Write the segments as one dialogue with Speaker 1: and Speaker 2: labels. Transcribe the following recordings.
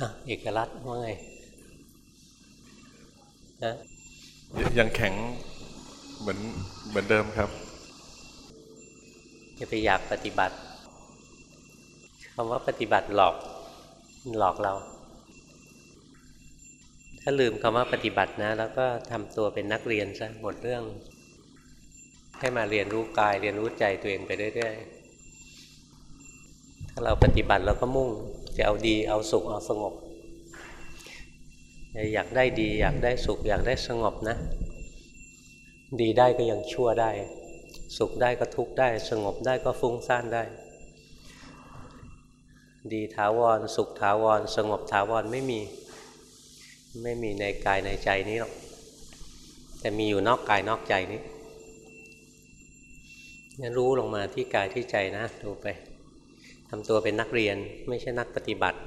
Speaker 1: อะเอกลักษณ์ว่าไงนะ
Speaker 2: ยังแข็งเหมือนเหมือนเดิมครับ
Speaker 1: อย่าไปอยากปฏิบัติคำว่าปฏิบัติหลอกหลอกเรา ถ้าลืมคำว่าปฏิบัตินะ แล้วก็ทำตัวเป็นนักเรียนซะหมดเรื่อง ให้มาเรียนรู้กายเรียนรู้ใจตัวเองไปเรื่อยๆถ้าเราปฏิบัติเราก็มุ่ง จะเอาดีเอาสุขเอาสงบอยากได้ดีอยากได้สุข อยากได้สงบนะ ดีได้ก็ยังชั่วได้ สุขได้ก็ทุกข์ได้ สงบได้ก็ฟุ้งซ่านได้ ดีถาวร สุขถาวร สงบถาวรไม่มีไม่มีในกายในใจนี้หรอกแต่มีอยู่นอกกายนอกใจนี้งั้นรู้ลงมาที่กายที่ใจนะดูไป ทำตัวเป็นนักเรียนไม่ใช่นักปฏิบัติ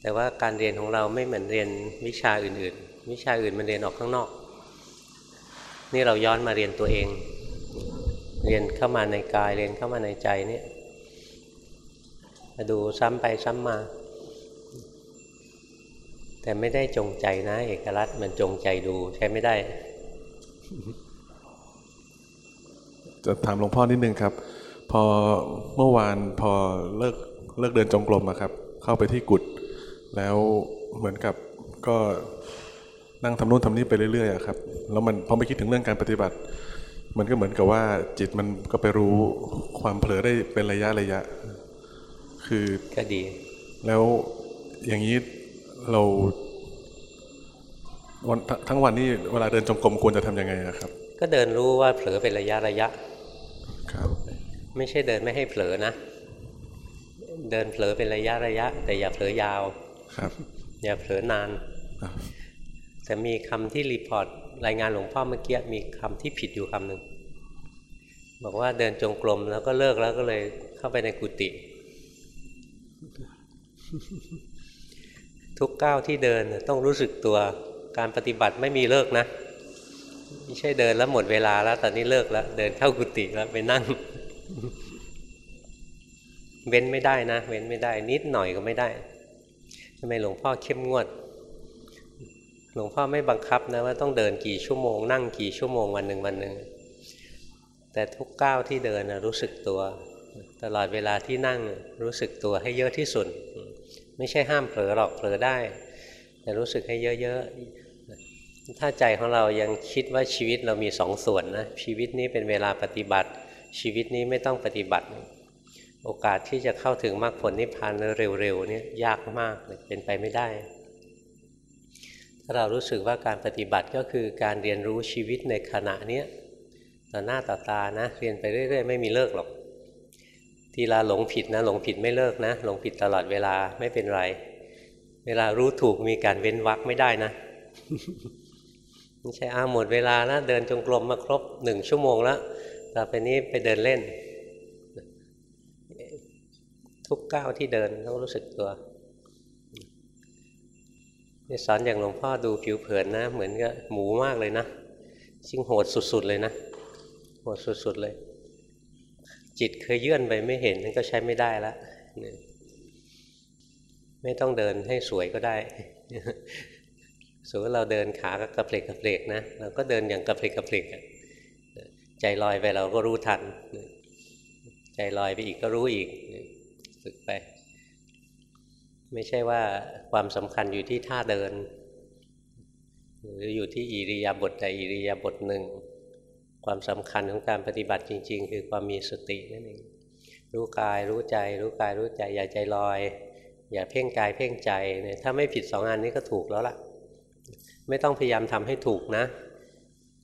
Speaker 1: แต่ว่าการเรียนของเราไม่เหมือนเรียนวิชาอื่นๆ วิชาอื่นมันเรียนออกข้างนอก นี่เราย้อนมาเรียนตัวเอง เรียนเข้ามาในกายเรียนเข้ามาในใจนี่มาดูซ้ำไปซ้ำมา แต่ไม่ได้จงใจนะ เอกลักษณ์มันจงใจดูใช้ไม่ได้
Speaker 2: จะถามหลวงพ่อนิดนึงครับ พอเมื่อวานพอเลิกเลิกเดินจงกรมอะครับ เข้าไปที่กุฏแล้วเหมือนกับก็นั่งทำนู่นทำนี่ไปเรื่อยๆอะครับแล้วมันพอไปคิดถึงเรื่องการปฏิบัติ มันก็เหมือนกับว่าจิตมันก็ไปรู้ความเผลอได้เป็นระยะระยะ คือ
Speaker 1: ก็ดี
Speaker 2: แล้วอย่างนี้เราวันทั้งวันนี้เวลาเดินจงกรมควรจะทำยังไงอะครับ
Speaker 1: ก็เดินรู้ว่าเผลอเป็นระยะระยะ
Speaker 2: ครับ
Speaker 1: ไม่ใช่เดินไม่ให้เผลอนะ เดินเผลอเป็นระยะระยะ แต่อย่าเผลอยาว
Speaker 2: ครับ
Speaker 1: อย่าเผลอนาน
Speaker 2: อะ
Speaker 1: แต่มีคำที่รีพอร์ตรายงานหลวงพ่อเมื่อกี้มีคำที่ผิดอยู่คำหนึ่งบอกว่าเดินจงกรมแล้วก็เลิกแล้วก็เลยเข้าไปในกุฏิทุกก้าวที่เดินน่ะต้องรู้สึกตัวการปฏิบัติไม่มีเลิกนะ ไม่ใช่เดินแล้วหมดเวลาแล้ว ตอนนี้เลิกแล้ว เดินเข้ากุฏิแล้วไปนั่ง เว้นไม่ได้นะ เว้นไม่ได้ นิดหน่อยก็ไม่ได้ทำไมหลวงพ่อเข้มงวด หลวงพ่อไม่บังคับนะว่าต้องเดินกี่ชั่วโมง นั่งกี่ชั่วโมงวันหนึ่งวันหนึ่งแต่ทุกก้าวที่เดินนะรู้สึกตัว ตลอดเวลาที่นั่งรู้สึกตัวให้เยอะที่สุด ไม่ใช่ห้ามเผลอหรอกเผลอได้ แต่รู้สึกให้เยอะๆถ้าใจของเรายังคิดว่าชีวิตเรามีสองส่วนนะชีวิตนี้เป็นเวลาปฏิบัติ ชีวิตนี้ไม่ต้องปฏิบัติ โอกาสที่จะเข้าถึงมรรคผลนิพพานเร็วๆนี่ยากมากเลยเป็นไปไม่ได้ ถ้าเรารู้สึกว่าการปฏิบัติก็คือการเรียนรู้ชีวิตในขณะเนี้ยต่อหน้าต่อตานะเรียนไปเรื่อย ๆ ไม่มีเลิกหรอก ทีลาหลงผิดนะหลงผิดไม่เลิกนะหลงผิดตลอดเวลาไม่เป็นไร เวลารู้ถูกมีการเว้นวักไม่ได้นะไม่ใช่อ้าหมดเวลาแล้วเดินจงกรมมาครบหนึ่งชั่วโมงแล้ว ต่อไปนี้ไปเดินเล่น ทุกก้าวที่เดินต้องรู้สึกตัวนี่สอนอย่างหลวงพ่อดูผิวเผินนะ เหมือนกับหมูมากเลยนะชิงโหดสุดๆเลยนะโหดสุดๆเลย จิตเคยเยื่อนไปไม่เห็นนั่นก็ใช้ไม่ได้แล้วไม่ต้องเดินให้สวยก็ได้สมมติเราเดินขากระเพลกกระเพลกนะเราก็เดินอย่างกระเพลกกระเพลก ใจลอยไปเราก็รู้ทัน ใจลอยไปอีกก็รู้อีกฝึกไป ไม่ใช่ว่าความสำคัญอยู่ที่ท่าเดิน หรืออยู่ที่อิริยาบถใดอิริยาบถหนึ่ง ความสำคัญของการปฏิบัติจริง ๆ คือความมีสตินั่นเองรู้กายรู้ใจ รู้กายรู้ใจ อย่าใจลอย อย่าเพ่งกายเพ่งใจเนี่ยถ้าไม่ผิดสองอันนี้ก็ถูกแล้วล่ะ ไม่ต้องพยายามทำให้ถูกนะ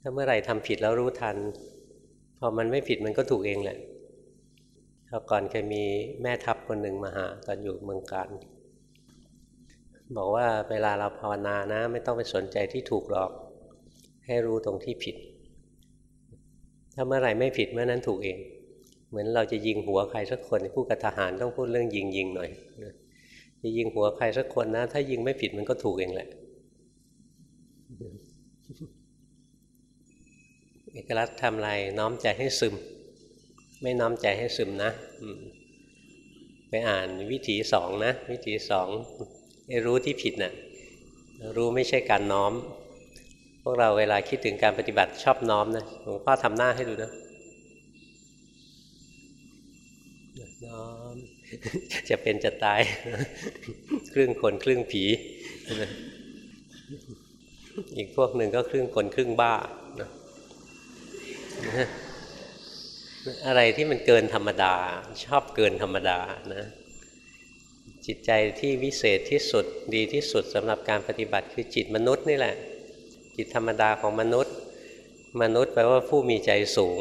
Speaker 1: ถ้าเมื่อไหร่ทำผิดแล้วรู้ทัน พอมันไม่ผิดมันก็ถูกเองแหละคราวก่อนเคยมีแม่ทัพคนหนึ่งมาหาตอนอยู่เมืองการ บอกว่าเวลาเราภาวนานะ ไม่ต้องไปสนใจที่ถูกหรอก ให้รู้ตรงที่ผิด ถ้าเมื่อไหร่ไม่ผิดเมื่อนั้นถูกเอง เหมือนเราจะยิงหัวใครสักคนผู้กับทหารต้องพูดเรื่องยิงยิงหน่อยจะยิงหัวใครสักคนนะ ถ้ายิงไม่ผิดมันก็ถูกเองแหละ เอกลักษณ์ทำไรน้อมใจให้ซึม ไม่น้อมใจให้ซึมนะไปอ่านวิถีสองนะ วิถีสองรู้ที่ผิดนะ่ะรู้ไม่ใช่การน้อม พวกเราเวลาคิดถึงการปฏิบัติชอบน้อมนะหลวงพ่อทำหน้าให้ดูนะน้อม จะเป็นจะตาย ครึ่งคนครึ่งผี อีกพวกหนึ่งก็ครึ่งคนครึ่งบ้า อะไรที่มันเกินธรรมดา ชอบเกินธรรมดานะจิตใจที่วิเศษที่สุดดีที่สุดสำหรับการปฏิบัติคือจิตมนุษย์นี่แหละ จิตธรรมดาของมนุษย์ มนุษย์แปลว่าผู้มีใจสูง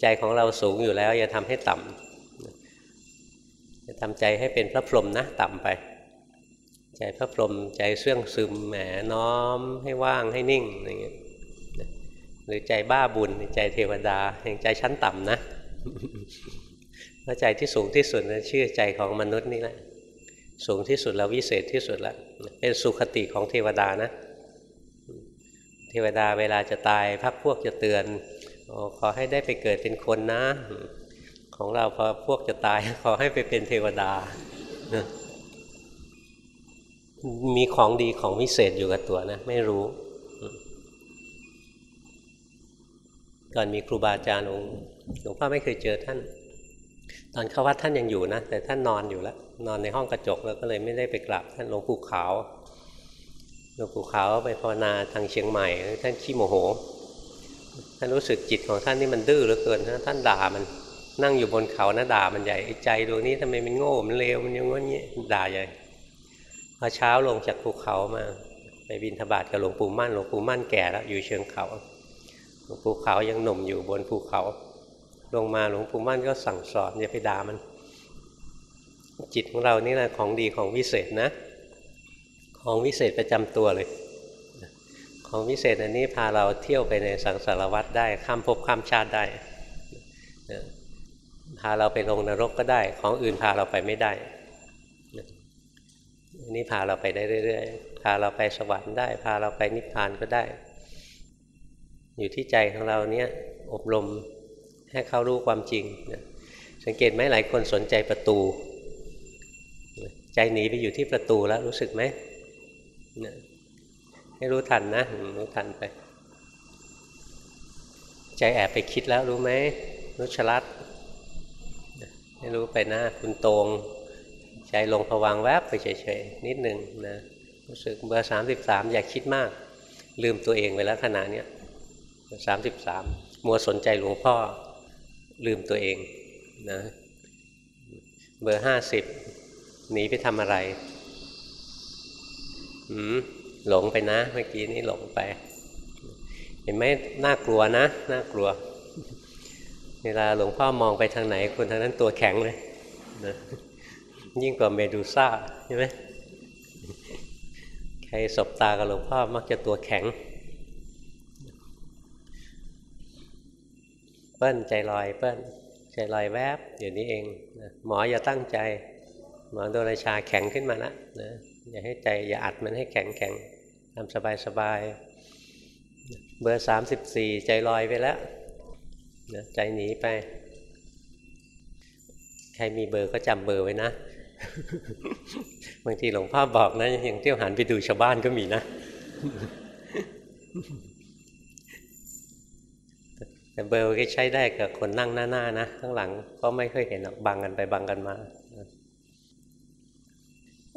Speaker 1: ใจของเราสูงอยู่แล้ว อย่าทำให้ต่ำอย่าทำใจให้เป็นพระพรหมนะต่ำไป ใจพระพรหมใจเสื่องซึมแหมน้อมให้ว่างให้นิ่งอย่างเงี้ย หรือใจบ้าบุญใจเทวดาแห่างใจชั้นต่ำนะพระใจที่สูงที่สุดนะชื่อใจของมนุษย์นี่แหละสูงที่สุดแล้ววิเศษที่สุดแล้วเป็นสุขติของเทวดานะ เทวดาเวลาจะตายพักพวกจะเตือนอขอให้ได้ไปเกิดเป็นคนนะ ของเราพอพวกจะตาย ขอให้ไปเป็นเทวดา มีของดีของวิเศษอยู่กับตัวนะ ไม่รู้ ก่อนมีครูบาอาจารย์องค์หลวงพ่อไม่เคยเจอท่าน ตอนเข้าวัดท่านยังอยู่นะ แต่ท่านนอนอยู่แล้ว นอนในห้องกระจกแล้วก็เลยไม่ได้ไปกราบท่านหลวงปู่ขาวหลวงปู่ขาวไปภาวนาทางเชียงใหม่ ท่านขี้โมโห ท่านรู้สึกจิตของท่านนี่มันดื้อเหลือเกินนะท่านด่ามันนั่งอยู่บนเขานะด่ามันใหญ่ใจดวงนี้ทำไมมันโง่มันเลวมันยังงี้ด่าใหญ่พอเช้าลงจากภูเขามา ไปบินทบาทกับหลวงปู่มั่นหลวงปู่มั่นแก่แล้วอยู่เชิงเขา หลวงปู่ขาวยังหนุ่มอยู่บนภูเขา ลงมาหลวงปู่มั่นก็สั่งสอนอย่าไปด่ามัน จิตของเรานี่แหละของดีของวิเศษนะ ของวิเศษประจำตัวเลย ของวิเศษอันนี้พาเราเที่ยวไปในสังสารวัฏได้ข้ามภพข้ามชาติได้พาเราไปลงนรกก็ได้ ของอื่นพาเราไปไม่ได้อันนี้พาเราไปได้เรื่อย ๆ พาเราไปสวรรค์ได้ พาเราไปนิพพานก็ได้ อยู่ที่ใจของเราเนี้ยอบรมให้เขารู้ความจริงสังเกตไหมหลายคนสนใจประตู ใจหนีไปอยู่ที่ประตูแล้วรู้สึกไหมให้รู้ทันนะรู้ทันไป ใจแอบไปคิดแล้วรู้ไหมนุชลัดให้รู้ไปนะคุณตรงใจลงผวังแวบไปเฉยๆนิดหนึ่งนะรู้สึกเบอร์สามสิบสามอย่าคิดมาก ลืมตัวเองไปแล้วขณะนี้ สามสิบสามมัวสนใจหลวงพ่อลืมตัวเองนะเบอร์ห้าสิบหนีไปทำอะไรหืมหลงไปนะ เมื่อกี้นี้หลงไป เห็นไหมน่ากลัวนะ น่ากลัว เวลาหลวงพ่อมองไปทางไหนคนทางนั้นตัวแข็งเลยนะยิ่งกว่าเมดูซ่าใช่ไหมใครสบตากับหลวงพ่อมักจะตัวแข็ง เปิ้ลใจลอยเปิ้ลใจลอยแวบอยู่นี้เองนะหมออย่าตั้งใจ หมอโดนชาแข็งขึ้นมาละนะอย่าให้ใจอย่าอัดมันให้แข็งแข็งทำสบายสบายเบอร์สามสิบสี่ใจลอยไปแล้วนะใจหนีไป ใครมีเบอร์ก็จำเบอร์ไว้นะบางทีหลวงพ่อบอกนะยังเที่ยวหันไปดูชาวบ้านก็มีนะ แต่เบอร์ก็ใช้ได้กับคนนั่งหน้าๆนะข้างหลังก็ไม่เคยเห็นบังกันไปบังกันมา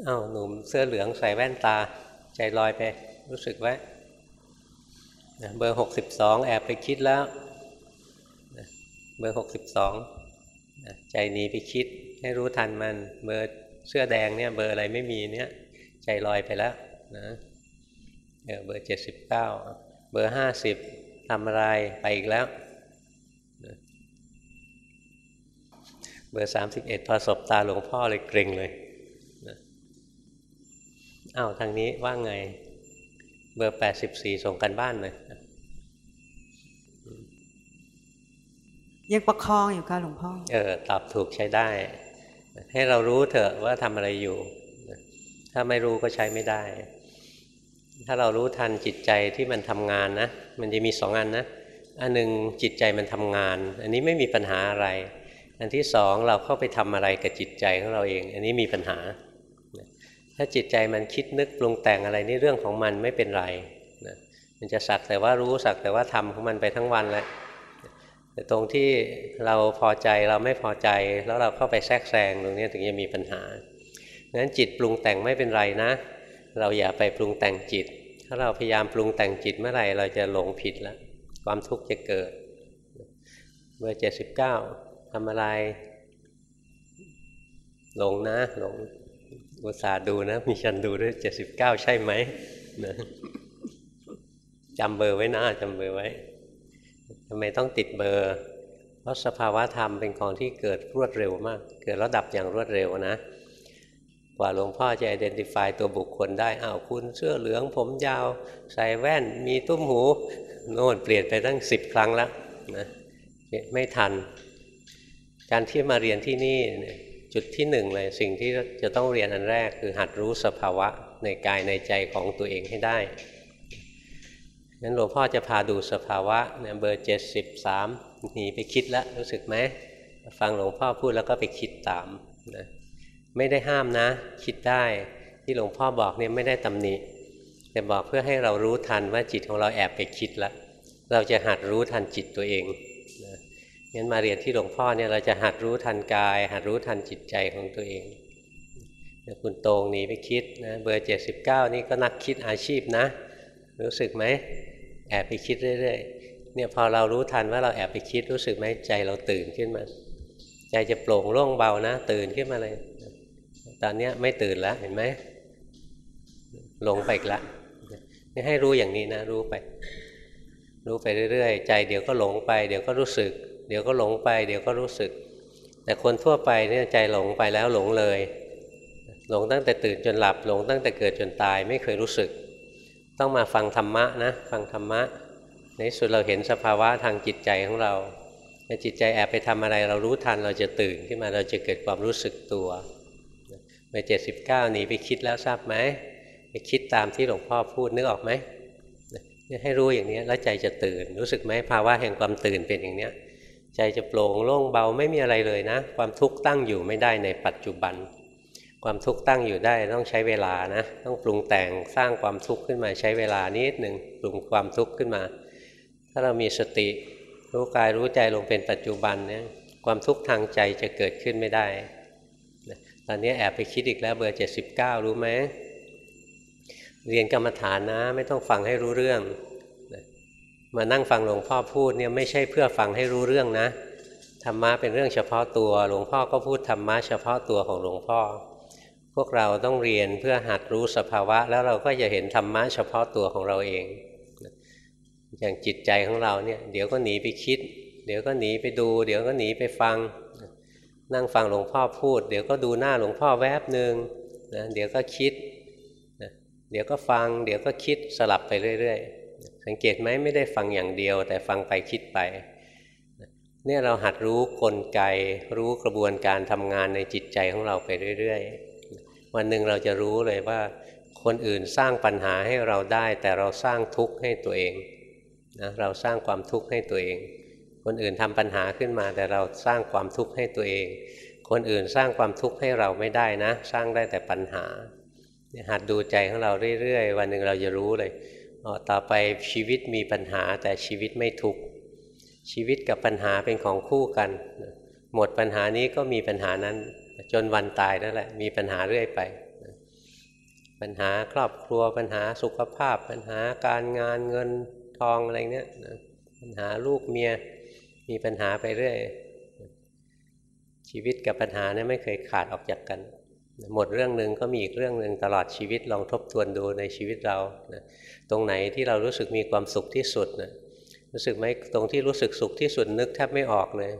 Speaker 1: อ้าวหนุ่มเสื้อเหลืองใส่แว่นตา ใจลอยไป รู้สึกไว้เบอร์หกสิบสองแอบไปคิดแล้ว เบอร์หกสิบสองใจหนีไปคิด ให้รู้ทันมัน เบอร์เสื้อแดงเนี่ย เบอร์อะไรไม่มีเนี่ย ใจลอยไปแล้วนะเบอร์เจ็ดสิบเก้าเบอร์ห้าสิบทำอะไรไปอีกแล้ว เบอร์สามสิบเอ็ดพอสบตาหลวงพ่อเลยเกรงเลยอ้าวทางนี้ว่าไง เบอร์แปดสิบสี่ส่งกันบ้านเลย
Speaker 3: ยังประคองอยู่ค่ะหลวงพ่อ
Speaker 1: เออ ตอบถูกใช้ได้ ให้เรารู้เถอะว่าทำอะไรอยู่ ถ้าไม่รู้ก็ใช้ไม่ได้ ถ้าเรารู้ทันจิตใจที่มันทำงานนะ มันจะมีสองอันนะ อันหนึ่งจิตใจมันทำงาน อันนี้ไม่มีปัญหาอะไร อันที่สองเราเข้าไปทำอะไรกับจิตใจของเราเอง อันนี้มีปัญหา ถ้าจิตใจมันคิดนึกปรุงแต่งอะไรนี่เรื่องของมันไม่เป็นไรนะมันจะสักแต่ว่ารู้สักแต่ว่าทำของมันไปทั้งวันแหละแต่ตรงที่เราพอใจเราไม่พอใจแล้วเราเข้าไปแทรกแซงตรงนี้ถึงจะมีปัญหางั้นจิตปรุงแต่งไม่เป็นไรนะ เราอย่าไปปรุงแต่งจิต ถ้าเราพยายามปรุงแต่งจิตเมื่อไหร่เราจะหลงผิดแล้วความทุกข์จะเกิดเบอร์เจ็ดสิบเก้า ทำอะไร หลงนะ หลงอุตส่าห์ดูนะ มีฉันดูด้วยเจ็ดสิบเก้าใช่ไหมนะจำเบอร์ไว้นะจำเบอร์ไว้ทำไมต้องติดเบอร์ เพราะสภาวะธรรมเป็นของที่เกิดรวดเร็วมาก เกิดแล้วดับอย่างรวดเร็วนะ กว่าหลวงพ่อจะ identify ตัวบุคคลได้อ้าวคุณเสื้อเหลืองผมยาว ใส่แว่น มีตุ้มหู โน่นเปลี่ยนไปตั้งสิบครั้งแล้วนะไม่ทัน การที่มาเรียนที่นี่จุดที่หนึ่งเลยสิ่งที่จะต้องเรียนอันแรกคือหัดรู้สภาวะในกายในใจของตัวเองให้ได้นั้นหลวงพ่อจะพาดูสภาวะเนี่ยเบอร์เจ็ดสิบสามหนีไปคิดแล้วรู้สึกไหมฟังหลวงพ่อพูดแล้วก็ไปคิดตามนะไม่ได้ห้ามนะ คิดได้ที่หลวงพ่อบอกเนี่ยไม่ได้ตำหนิแต่บอกเพื่อให้เรารู้ทันว่าจิตของเราแอบไปคิดแล้วเราจะหัดรู้ทันจิตตัวเอง งั้นมาเรียนที่หลวงพ่อเนี่ยเราจะหัดรู้ทันกาย หัดรู้ทันจิตใจของตัวเองคุณโตงหนีไปคิดนะเบอร์เจ็ดสิบเก้านี่ก็นักคิดอาชีพนะ รู้สึกไหมแอบไปคิดเรื่อยๆเนี่ยพอเรารู้ทันว่าเราแอบไปคิดรู้สึกไหมใจเราตื่นขึ้นมา ใจจะโปร่งโล่งเบานะ ตื่นขึ้นมาเลย ตอนนี้ไม่ตื่นแล้วเห็นไหมหลงไปอีกแล้วนี่ให้รู้อย่างนี้นะ รู้ไป รู้ไปเรื่อยๆ ใจเดี๋ยวก็หลงไป เดี๋ยวก็รู้สึก เดี๋ยวก็หลงไป เดี๋ยวก็รู้สึก แต่คนทั่วไปเนี่ยใจหลงไปแล้วหลงเลย หลงตั้งแต่ตื่นจนหลับหลงตั้งแต่เกิดจนตายไม่เคยรู้สึก ต้องมาฟังธรรมะนะ ฟังธรรมะ ในสุดเราเห็นสภาวะทางจิตใจของเราถ้าจิตใจแอบไปทำอะไรเรารู้ทันเราจะตื่นขึ้นมาเราจะเกิดความรู้สึกตัวเมื่อเจ็ดสิบเก้าหนีไปคิดแล้วทราบไหมไปคิดตามที่หลวงพ่อพูดนึกออกไหมให้รู้อย่างนี้แล้วใจจะตื่น รู้สึกไหมภาวะแห่งความตื่นเป็นอย่างเนี้ย ใจจะโปร่งโล่งเบาไม่มีอะไรเลยนะ ความทุกข์ตั้งอยู่ไม่ได้ในปัจจุบัน ความทุกข์ตั้งอยู่ได้ต้องใช้เวลานะ ต้องปรุงแต่งสร้างความทุกข์ขึ้นมาใช้เวลานิดหนึ่งปรุงความทุกข์ขึ้นมา ถ้าเรามีสติรู้กายรู้ใจลงเป็นปัจจุบันเนี่ยความทุกข์ทางใจจะเกิดขึ้นไม่ได้ตอนนี้แอบไปคิดอีกแล้วเบอร์เจ็ดสิบเก้ารู้ไหมเรียนกรรมฐานนะ ไม่ต้องฟังให้รู้เรื่อง มานั่งฟังหลวงพ่อพูดเนี่ยไม่ใช่เพื่อฟังให้รู้เรื่องนะธรรมะเป็นเรื่องเฉพาะตัว หลวงพ่อก็พูดธรรมะเฉพาะตัวของหลวงพ่อ พวกเราต้องเรียนเพื่อหัดรู้สภาวะ แล้วเราก็จะเห็นธรรมะเฉพาะตัวของเราเอง อย่างจิตใจของเราเนี่ยเดี๋ยวก็หนีไปคิด เดี๋ยวก็หนีไปดู เดี๋ยวก็หนีไปฟัง นั่งฟังหลวงพ่อพูด เดี๋ยวก็ดูหน้าหลวงพ่อแวบหนึ่งนะเดี๋ยวก็คิดนะเดี๋ยวก็ฟัง เดี๋ยวก็คิดสลับไปเรื่อย ๆ สังเกตไหมไม่ได้ฟังอย่างเดียว แต่ฟังไปคิดไปเนี่ยเราหัดรู้กลไก รู้กระบวนการทำงานในจิตใจของเราไปเรื่อยๆ วันหนึ่งเราจะรู้เลยว่า คนอื่นสร้างปัญหาให้เราได้ แต่เราสร้างทุกข์ให้ตัวเองนะเราสร้างความทุกข์ให้ตัวเอง คนอื่นทำปัญหาขึ้นมา แต่เราสร้างความทุกข์ให้ตัวเอง คนอื่นสร้างความทุกข์ให้เราไม่ได้นะ สร้างได้แต่ปัญหาหัดดูใจของเราเรื่อยๆ วันหนึ่งเราจะรู้เลย ต่อไปชีวิตมีปัญหาแต่ชีวิตไม่ทุกข์ชีวิตกับปัญหาเป็นของคู่กัน หมดปัญหานี้ก็มีปัญหานั้น จนวันตายนั่นแหละมีปัญหาเรื่อยไปปัญหาครอบครัวปัญหาสุขภาพ ปัญหาการงานเงินทองอะไรเนี้ยปัญหาลูกเมียมีปัญหาไปเรื่อยชีวิตกับปัญหาเนี่ยไม่เคยขาดออกจากกัน หมดเรื่องหนึ่งก็มีอีกเรื่องหนึ่งตลอดชีวิตลองทบทวนดูในชีวิตเรานะตรงไหนที่เรารู้สึกมีความสุขที่สุดนะรู้สึกไหมตรงที่รู้สึกสุขที่สุดนึกแทบไม่ออกเลย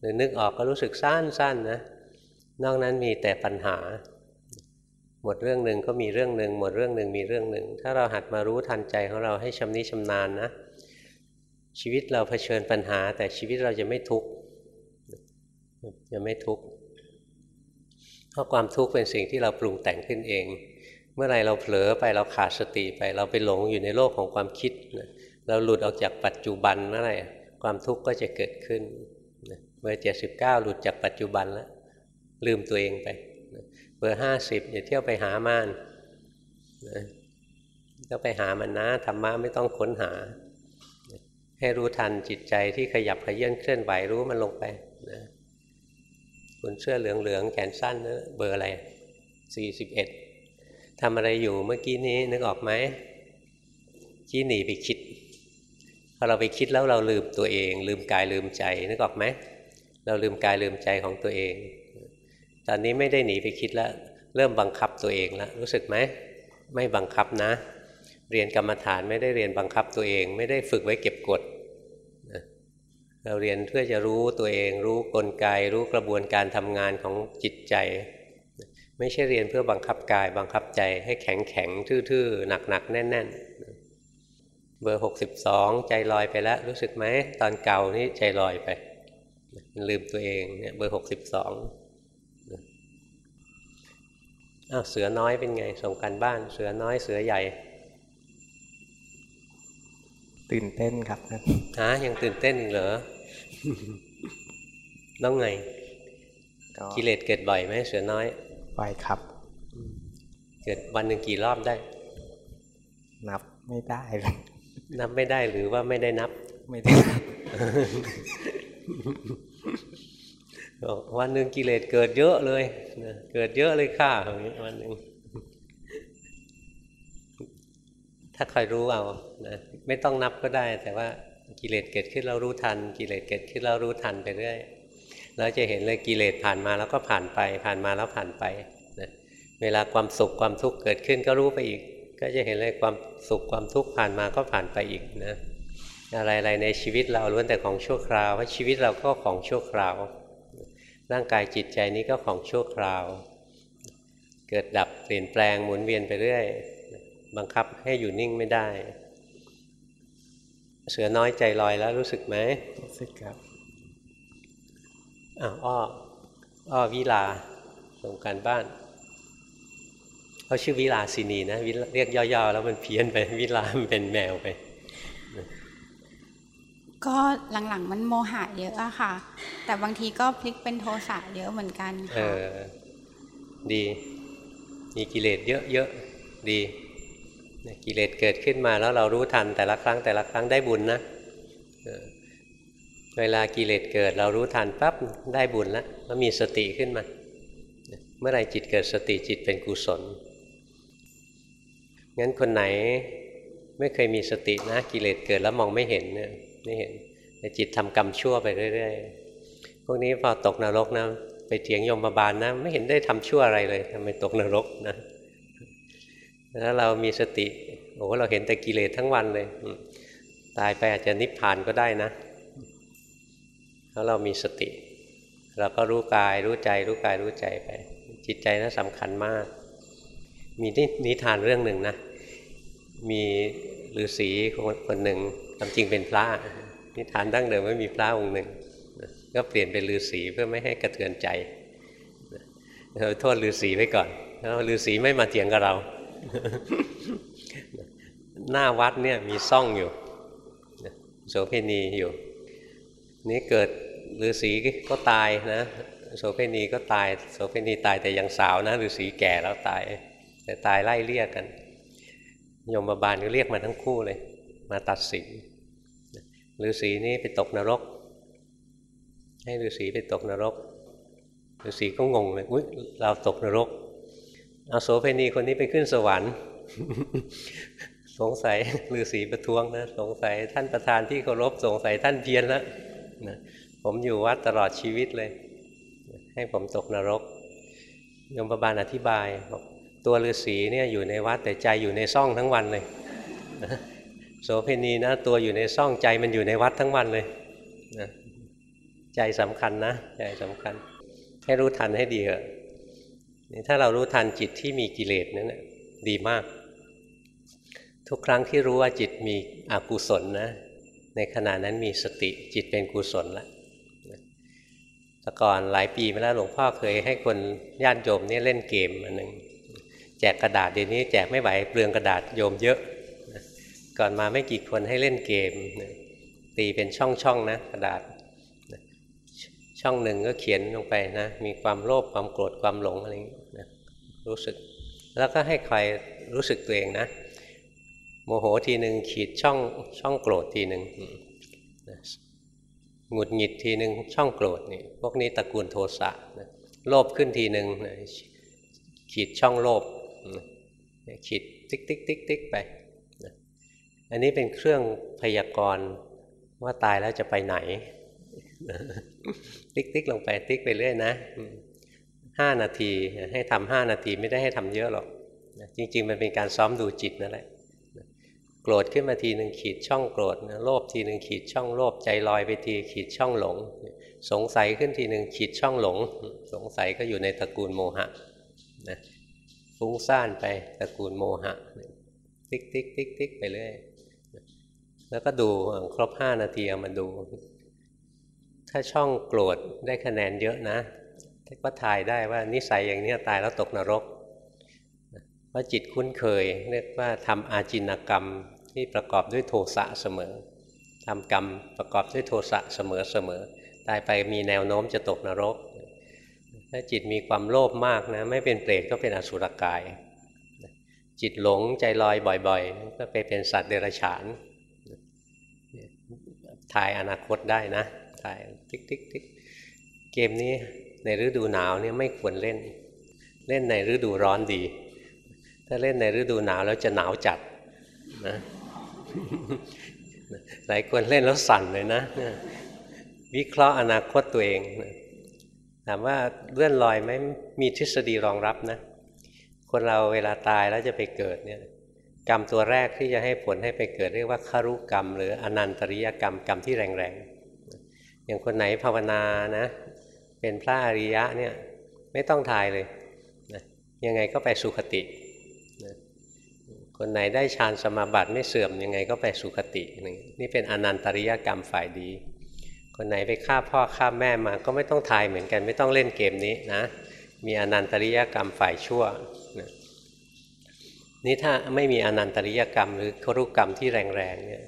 Speaker 1: หรือนึกออกก็รู้สึกสั้นๆนนะนอกนั้นมีแต่ปัญหา หมดเรื่องหนึ่งก็มีเรื่องหนึ่งหมดเรื่องหนึ่งมีเรื่องหนึ่ง ถ้าเราหัดมารู้ทันใจของเราให้ชำนิชำนาญนะ ชีวิตเราเผชิญปัญหา แต่ชีวิตเราจะไม่ทุกข์จะไม่ทุกข์ เพราะความทุกข์เป็นสิ่งที่เราปรุงแต่งขึ้นเอง เมื่อไรเราเผลอไปเราขาดสติไป เราไปหลงอยู่ในโลกของความคิด เราหลุดออกจากปัจจุบันเมื่อไรความทุกข์ก็จะเกิดขึ้นเบอร์เจ็ดสิบเก้าหลุดจากปัจจุบันแล้ว ลืมตัวเองไปเบอร์ห้าสิบอย่าเที่ยวไปหามันนก็ไปหามันนะธรรมะไม่ต้องค้นหา ให้รู้ทันจิตใจที่ขยับขยื่นเคลื่อนไหวรู้มันลงไปนะ คุณเสื้อเหลืองๆแขนสั้นนะเบอร์อะไรสี่สิบเอ็ดทำอะไรอยู่เมื่อกี้นี้นึกออกไหมชี้หนีไปคิดพอเราไปคิดแล้วเราลืมตัวเอง ลืมกายลืมใจนึกออกไหมเราลืมกายลืมใจของตัวเอง ตอนนี้ไม่ได้หนีไปคิดแล้ว เริ่มบังคับตัวเองแล้วรู้สึกไหมไม่บังคับนะ เรียนกรรมฐานไม่ได้เรียนบังคับตัวเอง ไม่ได้ฝึกไว้เก็บกด เราเรียนเพื่อจะรู้ตัวเอง รู้กลไก รู้กระบวนการทำงานของจิตใจ ไม่ใช่เรียนเพื่อบังคับกาย บังคับใจให้แข็งแข็งทื่อๆ หนักๆ แน่น ๆ เบอร์62ใจลอยไปแล้ว รู้สึกไหม ตอนเก่านี่ใจลอยไปมันลืมตัวเองเนี่ยเบอร์62อ้าวเสือน้อยเป็นไงส่งกันบ้าน เสือน้อยเสือใหญ่
Speaker 4: ตื่นเต้นครับท่าน
Speaker 1: ฮะยังตื่นเต้นอีกเหรอ ต้องไง
Speaker 4: ก็
Speaker 1: กิเลสเกิดบ่อยไหมเสือน้อย
Speaker 4: ไปครับ
Speaker 1: เกิดวันหนึ่งกี่รอบได้
Speaker 4: นับไม่ได้เลย
Speaker 1: นับไม่ได้หรือว่าไม่ได้นับ
Speaker 4: ไม่ได้
Speaker 1: บอกวันหนึ่งกิเลสเกิดเยอะเลยนะเกิดเยอะเลยค่ะอย่างนี้วันหนึ่งถ้าคอยรู้เอานะไม่ต้องนับก็ได้แต่ว่า กิเลสเกิดขึ้นเรารู้ทัน กิเลสเกิดขึ้นเรารู้ทันไปเรื่อยเราจะเห็นเลยกิเลสผ่านมาแล้วก็ผ่านไป ผ่านมาแล้วผ่านไปนะเวลาความสุขความทุกข์เกิดขึ้นก็รู้ไปอีก ก็จะเห็นเลยความสุขความทุกข์ผ่านมาก็ผ่านไปอีกนะอะไรๆในชีวิตเราล้วนแต่ของชั่วคราวเพราะชีวิตเราก็ของชั่วคราว ร่างกายจิตใจนี้ก็ของชั่วคราว เกิดดับเปลี่ยนแปลงหมุนเวียนไปเรื่อย บังคับให้อยู่นิ่งไม่ได้ เสือน้อยใจลอยแล้วรู้สึกไหม
Speaker 4: รู้สึกครับ
Speaker 1: อ้าวอ้ออ้อวิลาส่งการบ้านเขาชื่อวิลาสินีนะวิลาเรียกย่อๆแล้วมันเพี้ยนไปวิลามันเป็นแมวไป
Speaker 5: ก็หลังๆมันโมหะเยอะอะค่ะ แต่บางทีก็พลิกเป็นโทสะเยอะเหมือนกัน
Speaker 1: เอ
Speaker 5: ค่ะ
Speaker 1: อดี มีกิเลสเยอะๆดีเนี่ย กิเลสเกิดขึ้นมาแล้วเรารู้ทันแต่ละครั้งแต่ละครั้งได้บุญนะเวลากิเลสเกิดเรารู้ทันปั๊บได้บุญแล้วแล้วมีสติขึ้นมา เมื่อไหร่จิตเกิดสติจิตเป็นกุศลงั้นคนไหนไม่เคยมีสตินะกิเลสเกิดแล้วมองไม่เห็นเนี่ยไม่เห็นแต่จิตทำกรรมชั่วไปเรื่อยๆพวกนี้พอตกนรกนะไปเถียงยมบาลนะ ไม่เห็นได้ทำชั่วอะไรเลยทำไมตกนรกนะ แล้วเรามีสติโอ้เราเห็นแต่กิเลสทั้งวันเลย ตายไปอาจจะนิพพานก็ได้นะแล้วเรามีสติ เราก็รู้กายรู้ใจ รู้กายรู้ใจไป จิตใจนั้นสำคัญมาก มีนิทานเรื่องหนึ่งนะ มีฤาษีคนคนหนึ่งความจริงเป็นพระนิทานดั้งเดิมไม่มีพระองค์หนึ่งก็เปลี่ยนเป็นฤาษีเพื่อไม่ให้กระเทือนใจเราโทษฤาษีไว้ก่อนแล้วฤาษีไม่มาเถียงกับเรา หน้าวัดเนี่ยมีซ่องอยู่โสเภณีอยู่ นี่เกิดฤาษีก็ตายนะ โสเภณีก็ตาย โสเภณีตายแต่ยังสาวนะฤาษีแก่แล้วตาย แต่ตายไล่เรียกกันโยมบาลก็เรียกมาทั้งคู่เลย มาตัดสินฤาษีนี่ไปตกนรก ให้ฤาษีไปตกนรกฤาษีก็งงเลยอุ้ยเราตกนรก เอาโสเภณีคนนี้ไปขึ้นสวรรค์ สงสัยฤาษีประท้วงนะ สงสัยท่านประธานที่เคารพสงสัยท่านเพี้ยนแล้วนะผมอยู่วัดตลอดชีวิตเลย ให้ผมตกนรกโยมบาลอธิบายบอกตัวฤาษีเนี่ยอยู่ในวัดแต่ใจอยู่ในซ่องทั้งวันเลยโสเภณีนะตัวอยู่ในซ่องใจมันอยู่ในวัดทั้งวันเลยนะใจสำคัญนะ ใจสำคัญ ให้รู้ทันให้ดีเถอะ นี่ถ้าเรารู้ทันจิตที่มีกิเลสนั่นนะดีมาก ทุกครั้งที่รู้ว่าจิตมีอกุศลนะ ในขณะนั้นมีสติจิตเป็นกุศลแล้วแต่ก่อนหลายปีมาแล้วหลวงพ่อเคยให้คนญาติโยมนี่เล่นเกมอันหนึ่งแจกกระดาษเดี๋ยวนี้แจกไม่ไหวเปลืองกระดาษโยมเยอะ ก่อนมาไม่กี่คนให้เล่นเกม ตีเป็นช่องๆนะกระดาษช่องหนึ่งก็เขียนลงไปนะ มีความโลภความโกรธความหลงอะไรอย่างเงี้ รู้สึก แล้วก็ให้ใครรู้สึกตัวเองนะ โมโหทีหนึ่งขีดช่องช่องโกรธทีหนึ่งหงุดหงิดทีหนึ่งช่องโกรธนี่พวกนี้ตระกูลโทสะนะโลภขึ้นทีหนึ่งนะขีดช่องโลภขีดติ๊กติ๊กติ๊กติ๊กไปนะอันนี้เป็นเครื่องพยากรณ์ว่าตายแล้วจะไปไหน ติ๊กติ๊กลงไปติ๊กไปเรื่อยนะ ห้านาที ให้ทำห้านาทีไม่ได้ให้ทำเยอะหรอกจริง ๆ มันเป็นการซ้อมดูจิตนั่นแหละโกรธขึ้นมาทีหนึ่งขีดช่องโกรธโลภทีหนึ่งขีดช่องโลภใจลอยไปทีขีดช่องหลง สงสัยขึ้นทีหนึ่งขีดช่องหลง สงสัยก็อยู่ในตระกูลโมหะนะฟุ้งซ่านไปตระกูลโมหะ ติ๊กติ๊กติ๊กติ๊กไปเรื่อยแล้วก็ดูครบห้านาทีเอามาดู ถ้าช่องโกรธได้คะแนนเยอะนะ ก็ทายได้ว่านิสัยอย่างนี้ตายแล้วตกนรกเพราะจิตคุ้นเคย เรียกว่าทำอาจิณกรรมที่ประกอบด้วยโทสะเสมอทำกรรมประกอบด้วยโทสะเสมอเสมอตายไปมีแนวโน้มจะตกนรก ถ้าจิตมีความโลภมากนะไม่เป็นเปรตก็เป็นอสุรกาย จิตหลงใจลอยบ่อยๆ ก็ไปเป็นสัตว์เดรัจฉานทายอนาคตได้นะทายติ๊กติ๊กติ๊กเกมนี้ ในฤดูหนาวเนี่ยไม่ควรเล่น เล่นในฤดูร้อนดี ถ้าเล่นในฤดูหนาวแล้วจะหนาวจัดนะหลายคนเล่นแล้วสั่นเลยนะ วิเคราะห์อนาคตตัวเองถามว่าเลื่อนลอยไหมมีทฤษฎีรองรับนะ คนเราเวลาตายแล้วจะไปเกิดเนี่ยกรรมตัวแรกที่จะให้ผลให้ไปเกิดเรียกว่าคารุกรรม หรืออนันตริยกรรมกรรมที่แรงๆอย่างคนไหนภาวนานะ เป็นพระอริยะเนี่ยไม่ต้องทายเลยนะยังไงก็ไปสุคตินะคนไหนได้ฌานสมาบัติไม่เสื่อมยังไงก็ไปสุคตินี่เป็นอนันตริยกรรมฝ่ายดี คนไหนไปฆ่าพ่อฆ่าแม่มาก็ไม่ต้องทายเหมือนกันไม่ต้องเล่นเกมนี้นะมีอนันตริยกรรมฝ่ายชั่วนะนี่ถ้าไม่มีอนันตริยกรรม หรือครุกรรมที่แรงๆเนี่ย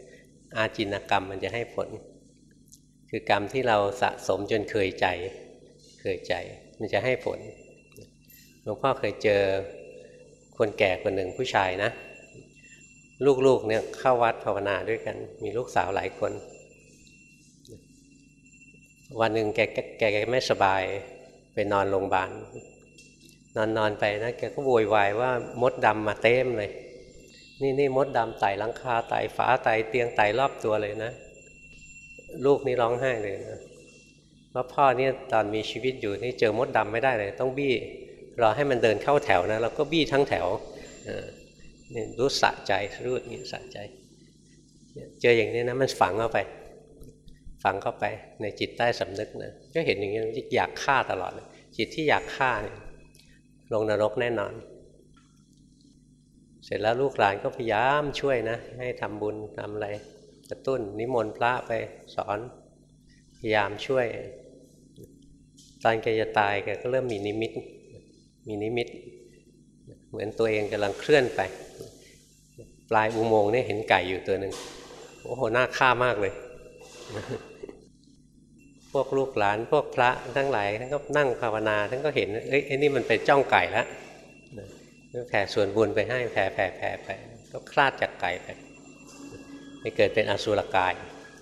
Speaker 1: อาจินกรรมมันจะให้ผล คือกรรมที่เราสะสมจนเคยใจ เคยใจ มันจะให้ผลหลวงพ่อเคยเจอคนแก่คนหนึ่งผู้ชายนะ ลูกๆเนี่ยเข้าวัดภาวนาด้วยกัน มีลูกสาวหลายคน วันหนึ่งแกแกแกไม่สบายไปนอนโรงพยาบาลนอนนอนไปนะแกก็โวยวายว่ามดดำมาเต็มเลย นี่นี่มดดำไต่หลังคาไต่ฝาไต่เตียงไต่รอบตัวเลยนะ ลูกนี่ร้องไห้เลยนะ เพราพ่อเนี่ยตอนมีชีวิตอยู่นี่เจอมดดำไม่ได้เลย ต้องบี้รอให้มันเดินเข้าแถวนะเราก็บี้ทั้งแถวนี่รู้สะใจรู้นี่สะใจ เจออย่างนี้นะมันฝังเข้าไป ฝังเข้าไปในจิตใต้สำนึกนะก็เห็นอย่างนี้อยากฆ่าตลอดจิตที่อยากฆ่าเนี่ยลงนรกแน่นอน เสร็จแล้วลูกหลานก็พยายามช่วยนะ ให้ทำบุญทำอะไรกระตุ้นนิมนต์พระไปสอนพยายามช่วย ตอนแกจะตายแกก็เริ่มมีนิมิต มีนิมิต เหมือนตัวเองกำลังเคลื่อนไป ปลายอุโมงค์นี่เห็นไก่อยู่ตัวหนึ่งโอ้โหน่าฆ่ามากเลย พวกลูกหลานพวกพระทั้งหลายท่านก็นั่งภาวนาท่านก็เห็นเอ้ยไอ้นี่มันไปจ้องไก่แล้วแผ่ส่วนบุญไปให้แผ่แผ่แผ่ไปก็คลาดจากไก่ไปไปเกิดเป็นอสุรกาย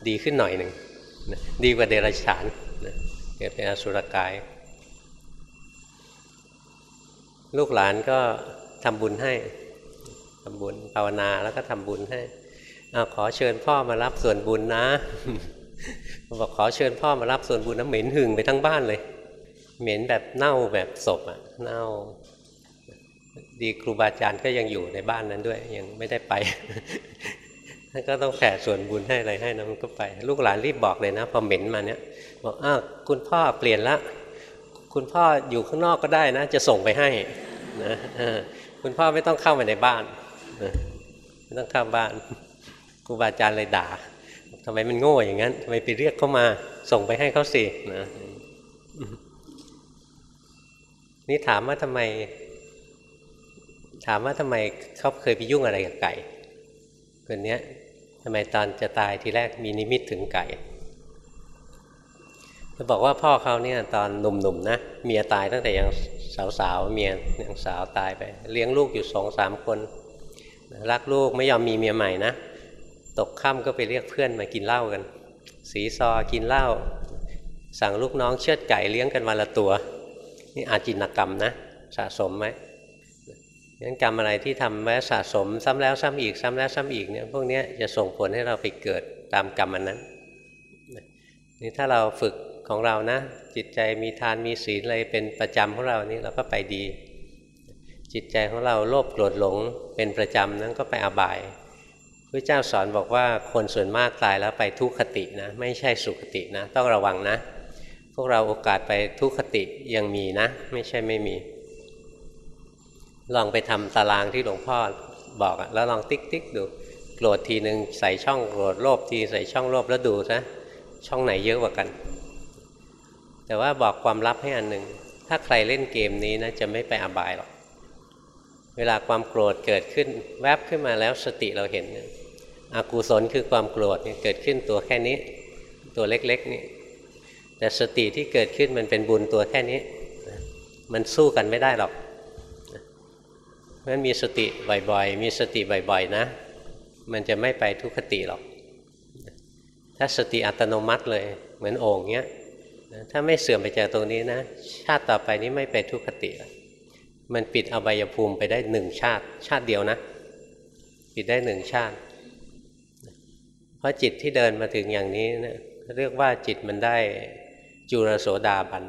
Speaker 1: ดีขึ้นหน่อยหนึ่งดีกว่าเดรัจฉาน กิดเป็นอสุรกาย ลูกหลานก็ทำบุญให้ทำบุญภาวนาแล้วก็ทำบุญให้เอาขอเชิญพ่อมารับส่วนบุญนะบอกขอเชิญพ่อมารับส่วนบุญน้ำเหม็นหึงไปทั้งบ้านเลย เหม็นแบบเน่าแบบศพอะเน่า ดีครูบาอาจารย์ก็ยังอยู่ในบ้านนั้นด้วย ยังไม่ได้ไป ท่านก็ต้องแผ่ส่วนบุญให้อะไรให้นะมันก็ไป ลูกหลานรีบบอกเลยนะพอเหม็นมาเนี้ยบอกอ้าวคุณพ่อเปลี่ยนละ คุณพ่ออยู่ข้างนอกก็ได้นะ จะส่งไปให้นะคุณพ่อไม่ต้องเข้ามาในบ้านไม่ต้องเข้าบ้านครูบาอาจารย์เลยด่าทำไมมันโง่อย่างนั้นทำไมไปเรียกเขามา ส่งไปให้เขาสินะนี่ถามว่าทำไม ถามว่าทำไมเขาเคยไปยุ่งอะไรกับไก่คนนี้ ทำไมตอนจะตายทีแรกมีนิมิตถึงไก่จะบอกว่าพ่อเขาเนี่ยตอนหนุ่มๆนะเมียตายตั้งแต่ยังสาวๆเมียยังสาวตายไป เลี้ยงลูกอยู่สองสามคน รักลูกไม่ยอมมีเมียใหม่นะ ตกค่ำก็ไปเรียกเพื่อนมากินเหล้ากัน สีซอกินเหล้าสั่งลูกน้องเชือดไก่เลี้ยงกันวันละตัว นี่อาจินกรรมนะ สะสมไหม งั้นกรรมอะไรที่ทำไว้สะสม ซ้ำแล้วซ้ำอีกซ้ำแล้วซ้ำอีกเนี่ยพวกนี้จะส่งผลให้เราไปเกิดตามกรรมอันนั้นนี่ถ้าเราฝึกของเรานะ จิตใจมีทานมีศีลอะไรเป็นประจำของเรานี่เราก็ไปดี จิตใจของเราโลภโกรธหลงเป็นประจำนั้นก็ไปอบายพระเจ้าสอนบอกว่าคนส่วนมากตายแล้วไปทุคตินะ ไม่ใช่สุคตินะ ต้องระวังนะ พวกเราโอกาสไปทุคติยังมีนะ ไม่ใช่ไม่มี ลองไปทำตารางที่หลวงพ่อบอกอะแล้วลองติ๊กติ๊กดูโกรธทีหนึ่งใส่ช่องโกรธโลภทีใส่ช่องโลภแล้วดูซะช่องไหนเยอะกว่ากัน แต่ว่าบอกความลับให้อันหนึ่งถ้าใครเล่นเกมนี้นะจะไม่ไปอบายหรอกเวลาความโกรธเกิดขึ้น แวบขึ้นมาแล้วสติเราเห็นอกุศลคือความโกรธเนี่ยเกิดขึ้นตัวแค่นี้ ตัวเล็กๆนี่แต่สติที่เกิดขึ้นมันเป็นบุญตัวแค่นี้ มันสู้กันไม่ได้หรอก เพราะฉะนั้นมีสติบ่อยๆ มีสติบ่อยๆนะ มันจะไม่ไปทุกขติหรอก ถ้าสติอัตโนมัติเลย เหมือนโอ่งเงี้ยถ้าไม่เสื่อมไปจากตรงนี้นะ ชาติต่อไปนี้ไม่ไปทุกขติ มันปิดอบายภูมิไปได้หนึ่งชาติ ชาติเดียวนะ ปิดได้หนึ่งชาติ เพราะจิตที่เดินมาถึงอย่างนี้เนะเรียกว่าจิตมันได้จุรโสดาบัน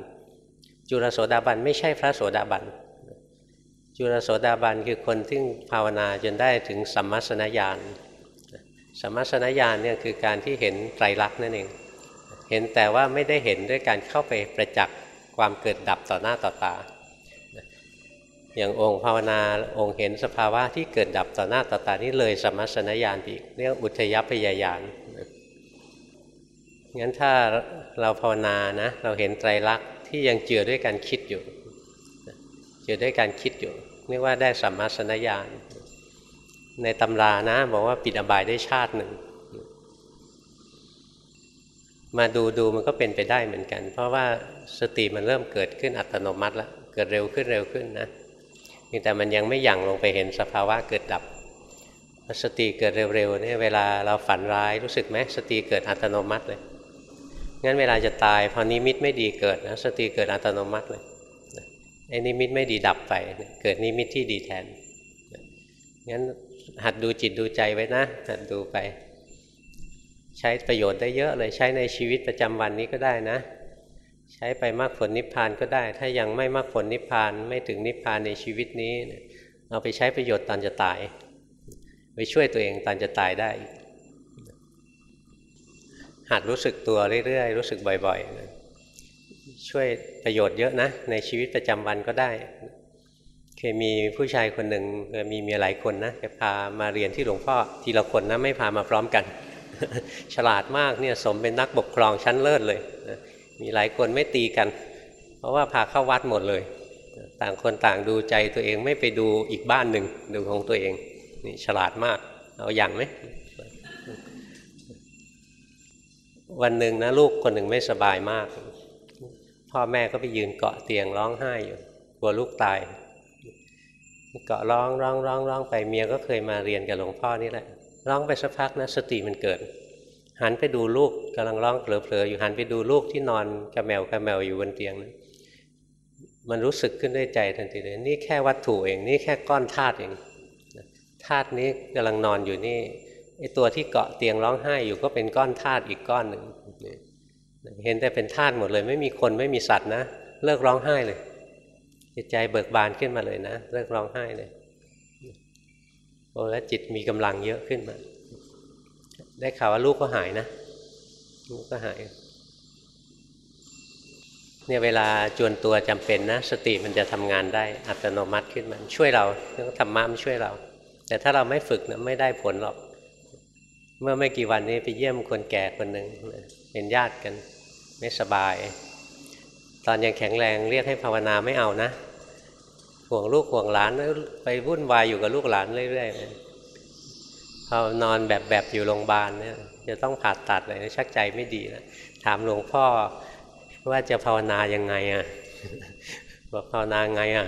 Speaker 1: จุรโสดาบันไม่ใช่พระโสดาบัน จุลโสดาบันคือคนที่ภาวนาจนได้ถึงสัมมาสนญาณสัมมาสนญาณเนี่ยคือการที่เห็นไตรลักษณ์นั่นเอง เห็นแต่ว่าไม่ได้เห็นด้วยการเข้าไปประจักษ์ความเกิดดับต่อหน้าต่อตา อย่างองค์ภาวนาองค์เห็นสภาวะที่เกิดดับต่อหน้าต่อตานี่เลยสัมมาสนญาณอีกเรียกอุทยพยายานงั้นถ้าเราภาวนานะเราเห็นไตรลักษณ์ที่ยังเจือด้วยการคิดอยู่ เจือด้วยการคิดอยู่เรียกว่าได้สัมมาสนญาณในตำรานะบอกว่าปิดอบายได้ชาติหนึ่ง มาดูดูมันก็เป็นไปได้เหมือนกัน เพราะว่าสติมันเริ่มเกิดขึ้นอัตโนมัติแล้วเกิดเร็วขึ้นเร็วขึ้นนะแต่มันยังไม่หยั่งลงไปเห็นสภาวะเกิดดับสติเกิดเร็วๆเนี่ยเวลาเราฝันร้ายรู้สึกไหมสติเกิดอัตโนมัติเลยงั้นเวลาจะตายพอนิมิตไม่ดีเกิดนะสติเกิดอัตโนมัติเลย ไอ้นิมิตไม่ดีดับไปเกิดนิมิตที่ดีแทนงั้นหัดดูจิตดูใจไว้นะหัดดูไป ใช้ประโยชน์ได้เยอะเลยใช้ในชีวิตประจำวันนี้ก็ได้นะ ใช้ไปมากผลนิพพานก็ได้ ถ้ายังไม่มากผลนิพพานไม่ถึงนิพพานในชีวิตนี้เอาไปใช้ประโยชน์ตอนจะตาย ไปช่วยตัวเองตอนจะตายได้หัดรู้สึกตัวเรื่อยๆ รู้สึกบ่อยๆนะ ช่วยประโยชน์เยอะนะ ในชีวิตประจำวันก็ได้ เคยมีผู้ชายคนหนึ่งมีเมียหลายคนนะแกพามาเรียนที่หลวงพ่อทีละคนนะไม่พามาพร้อมกัน ฉลาดมากเนี่ยสมเป็นนักปกครองชั้นเลิศเลย มีหลายคนไม่ตีกัน เพราะว่าพาเข้าวัดหมดเลย ต่างคนต่างดูใจตัวเองไม่ไปดูอีกบ้านหนึ่งดูของตัวเองนี่ฉลาดมากเอาอย่างไหมวันหนึ่งนะลูกคนหนึ่งไม่สบายมาก พ่อแม่ก็ไปยืนเกาะเตียงร้องไห้อยู่กลัวลูกตาย เกาะร้องร้องร้องร้องไปเมียก็เคยมาเรียนกับหลวงพ่อนี่แหละร้องไปสักพักนะสติมันเกิด หันไปดูลูกกำลังร้องเผลอๆอยู่หันไปดูลูกที่นอนกระแมวกระแมวอยู่บนเตียงนะมันรู้สึกขึ้นด้วยใจทันทีเลยนี่แค่วัตถุเองนี่แค่ก้อนธาตุเองธาตุนี้กำลังนอนอยู่นี่ไอตัวที่เกาะเตียงร้องไห้อยู่ก็เป็นก้อนธาตุอีกก้อนหนึ่ง เห็นแต่เป็นธาตุหมดเลย ไม่มีคนไม่มีสัตว์นะเลิกร้องไห้เลยจิตใจเบิกบานขึ้นมาเลยนะเลิกร้องไห้เลยโอ้แล้วจิตมีกำลังเยอะขึ้นมา ได้ข่าวว่าลูกก็หายนะลูกก็หายเนี่ยเวลาจวนตัวจำเป็นนะ สติมันจะทำงานได้อัตโนมัติขึ้นมาช่วยเราเรื่องธรรมะมันช่วยเรา แต่ถ้าเราไม่ฝึกนะไม่ได้ผลหรอก เมื่อไม่กี่วันนี้ไปเยี่ยมคนแก่คนหนึ่งเป็นญาติกันไม่สบาย ตอนยังแข็งแรงเรียกให้ภาวนาไม่เอานะห่วงลูกห่วงหลานไปวุ่นวายอยู่กับลูกหลานเรื่อยๆพอนอนแบบแบบอยู่โรงพยาบาลเนี่ยจะต้องผ่าตัดเลยชักใจไม่ดีนะถามหลวงพ่อว่าจะภาวนายังไงอะบอกภาวนาไงอะ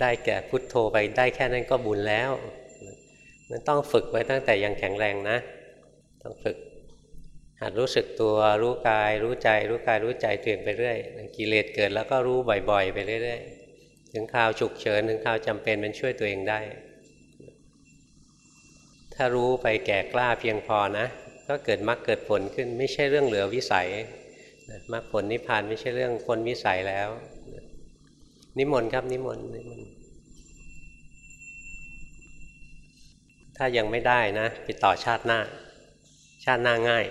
Speaker 1: ได้แก่พุทโธไปได้แค่นั้นก็บุญแล้ว มันต้องฝึกไว้ตั้งแต่ยังแข็งแรงนะ ต้องฝึก หัดรู้สึกตัวรู้กาย รู้ใจ รู้กายรู้ใจตัวเองไปเรื่อยกิเลสเกิดแล้วก็รู้บ่อย ๆ ไปเรื่อยๆถึงคราวฉุกเฉินถึงคราวจำเป็นมันช่วยตัวเองได้ ถ้ารู้ไปแก่กล้าเพียงพอนะ ก็เกิดมรรคเกิดผลขึ้นไม่ใช่เรื่องเหลือวิสัยมรรคผลนิพพานไม่ใช่เรื่องพ้นวิสัยแล้ว นิมนต์ครับนิมนต์นิมนต์ ถ้ายังไม่ได้นะไปต่อชาติหน้า ชาติหน้าง่าย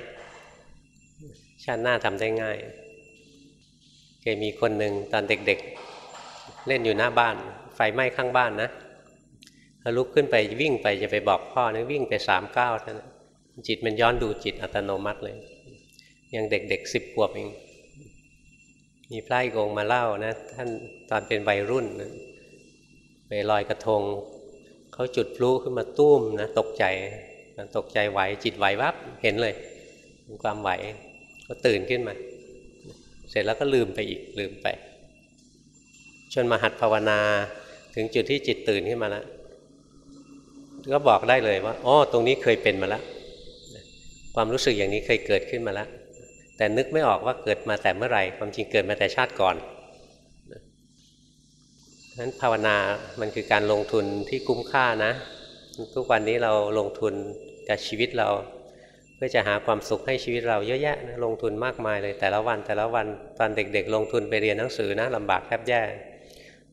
Speaker 1: ชาติหน้าทำได้ง่ายเคยมีคนหนึ่งตอนเด็กๆ เล่นอยู่หน้าบ้าน ไฟไหม้ข้างบ้านนะลุกขึ้นไปวิ่งไปจะไปบอกพ่อนะวิ่งไปสามเก้าท่านจิตมันย้อนดูจิตอัตโนมัติเลย ยังเด็กๆสิบขวบเองมีพระอีกองมาเล่านะ ท่านตอนเป็นวัยรุ่นนะไปลอยกระทง เขาจุดพลุขึ้นมาตุ้มนะตกใจตกใจไหวจิตไหววับเห็นเลยมีความไหวก็ตื่นขึ้นมา เสร็จแล้วก็ลืมไปอีกลืมไปจนมาหัดภาวนาถึงจุดที่จิตตื่นขึ้นมาแล้วก็บอกได้เลยว่าอ๋อตรงนี้เคยเป็นมาแล้วความรู้สึกอย่างนี้เคยเกิดขึ้นมาแล้วแต่นึกไม่ออกว่าเกิดมาแต่เมื่อไหร่ความจริงเกิดมาแต่ชาติก่อน ฉะนั้นภาวนามันคือการลงทุนที่คุ้มค่านะ ทุกวันนี้เราลงทุนกับชีวิตเรา เพื่อจะหาความสุขให้ชีวิตเราเยอะแยะนะลงทุนมากมายเลยแต่ละวันแต่ละวันตอนเด็กๆ ลงทุนไปเรียนหนังสือนะลำบากแทบแย่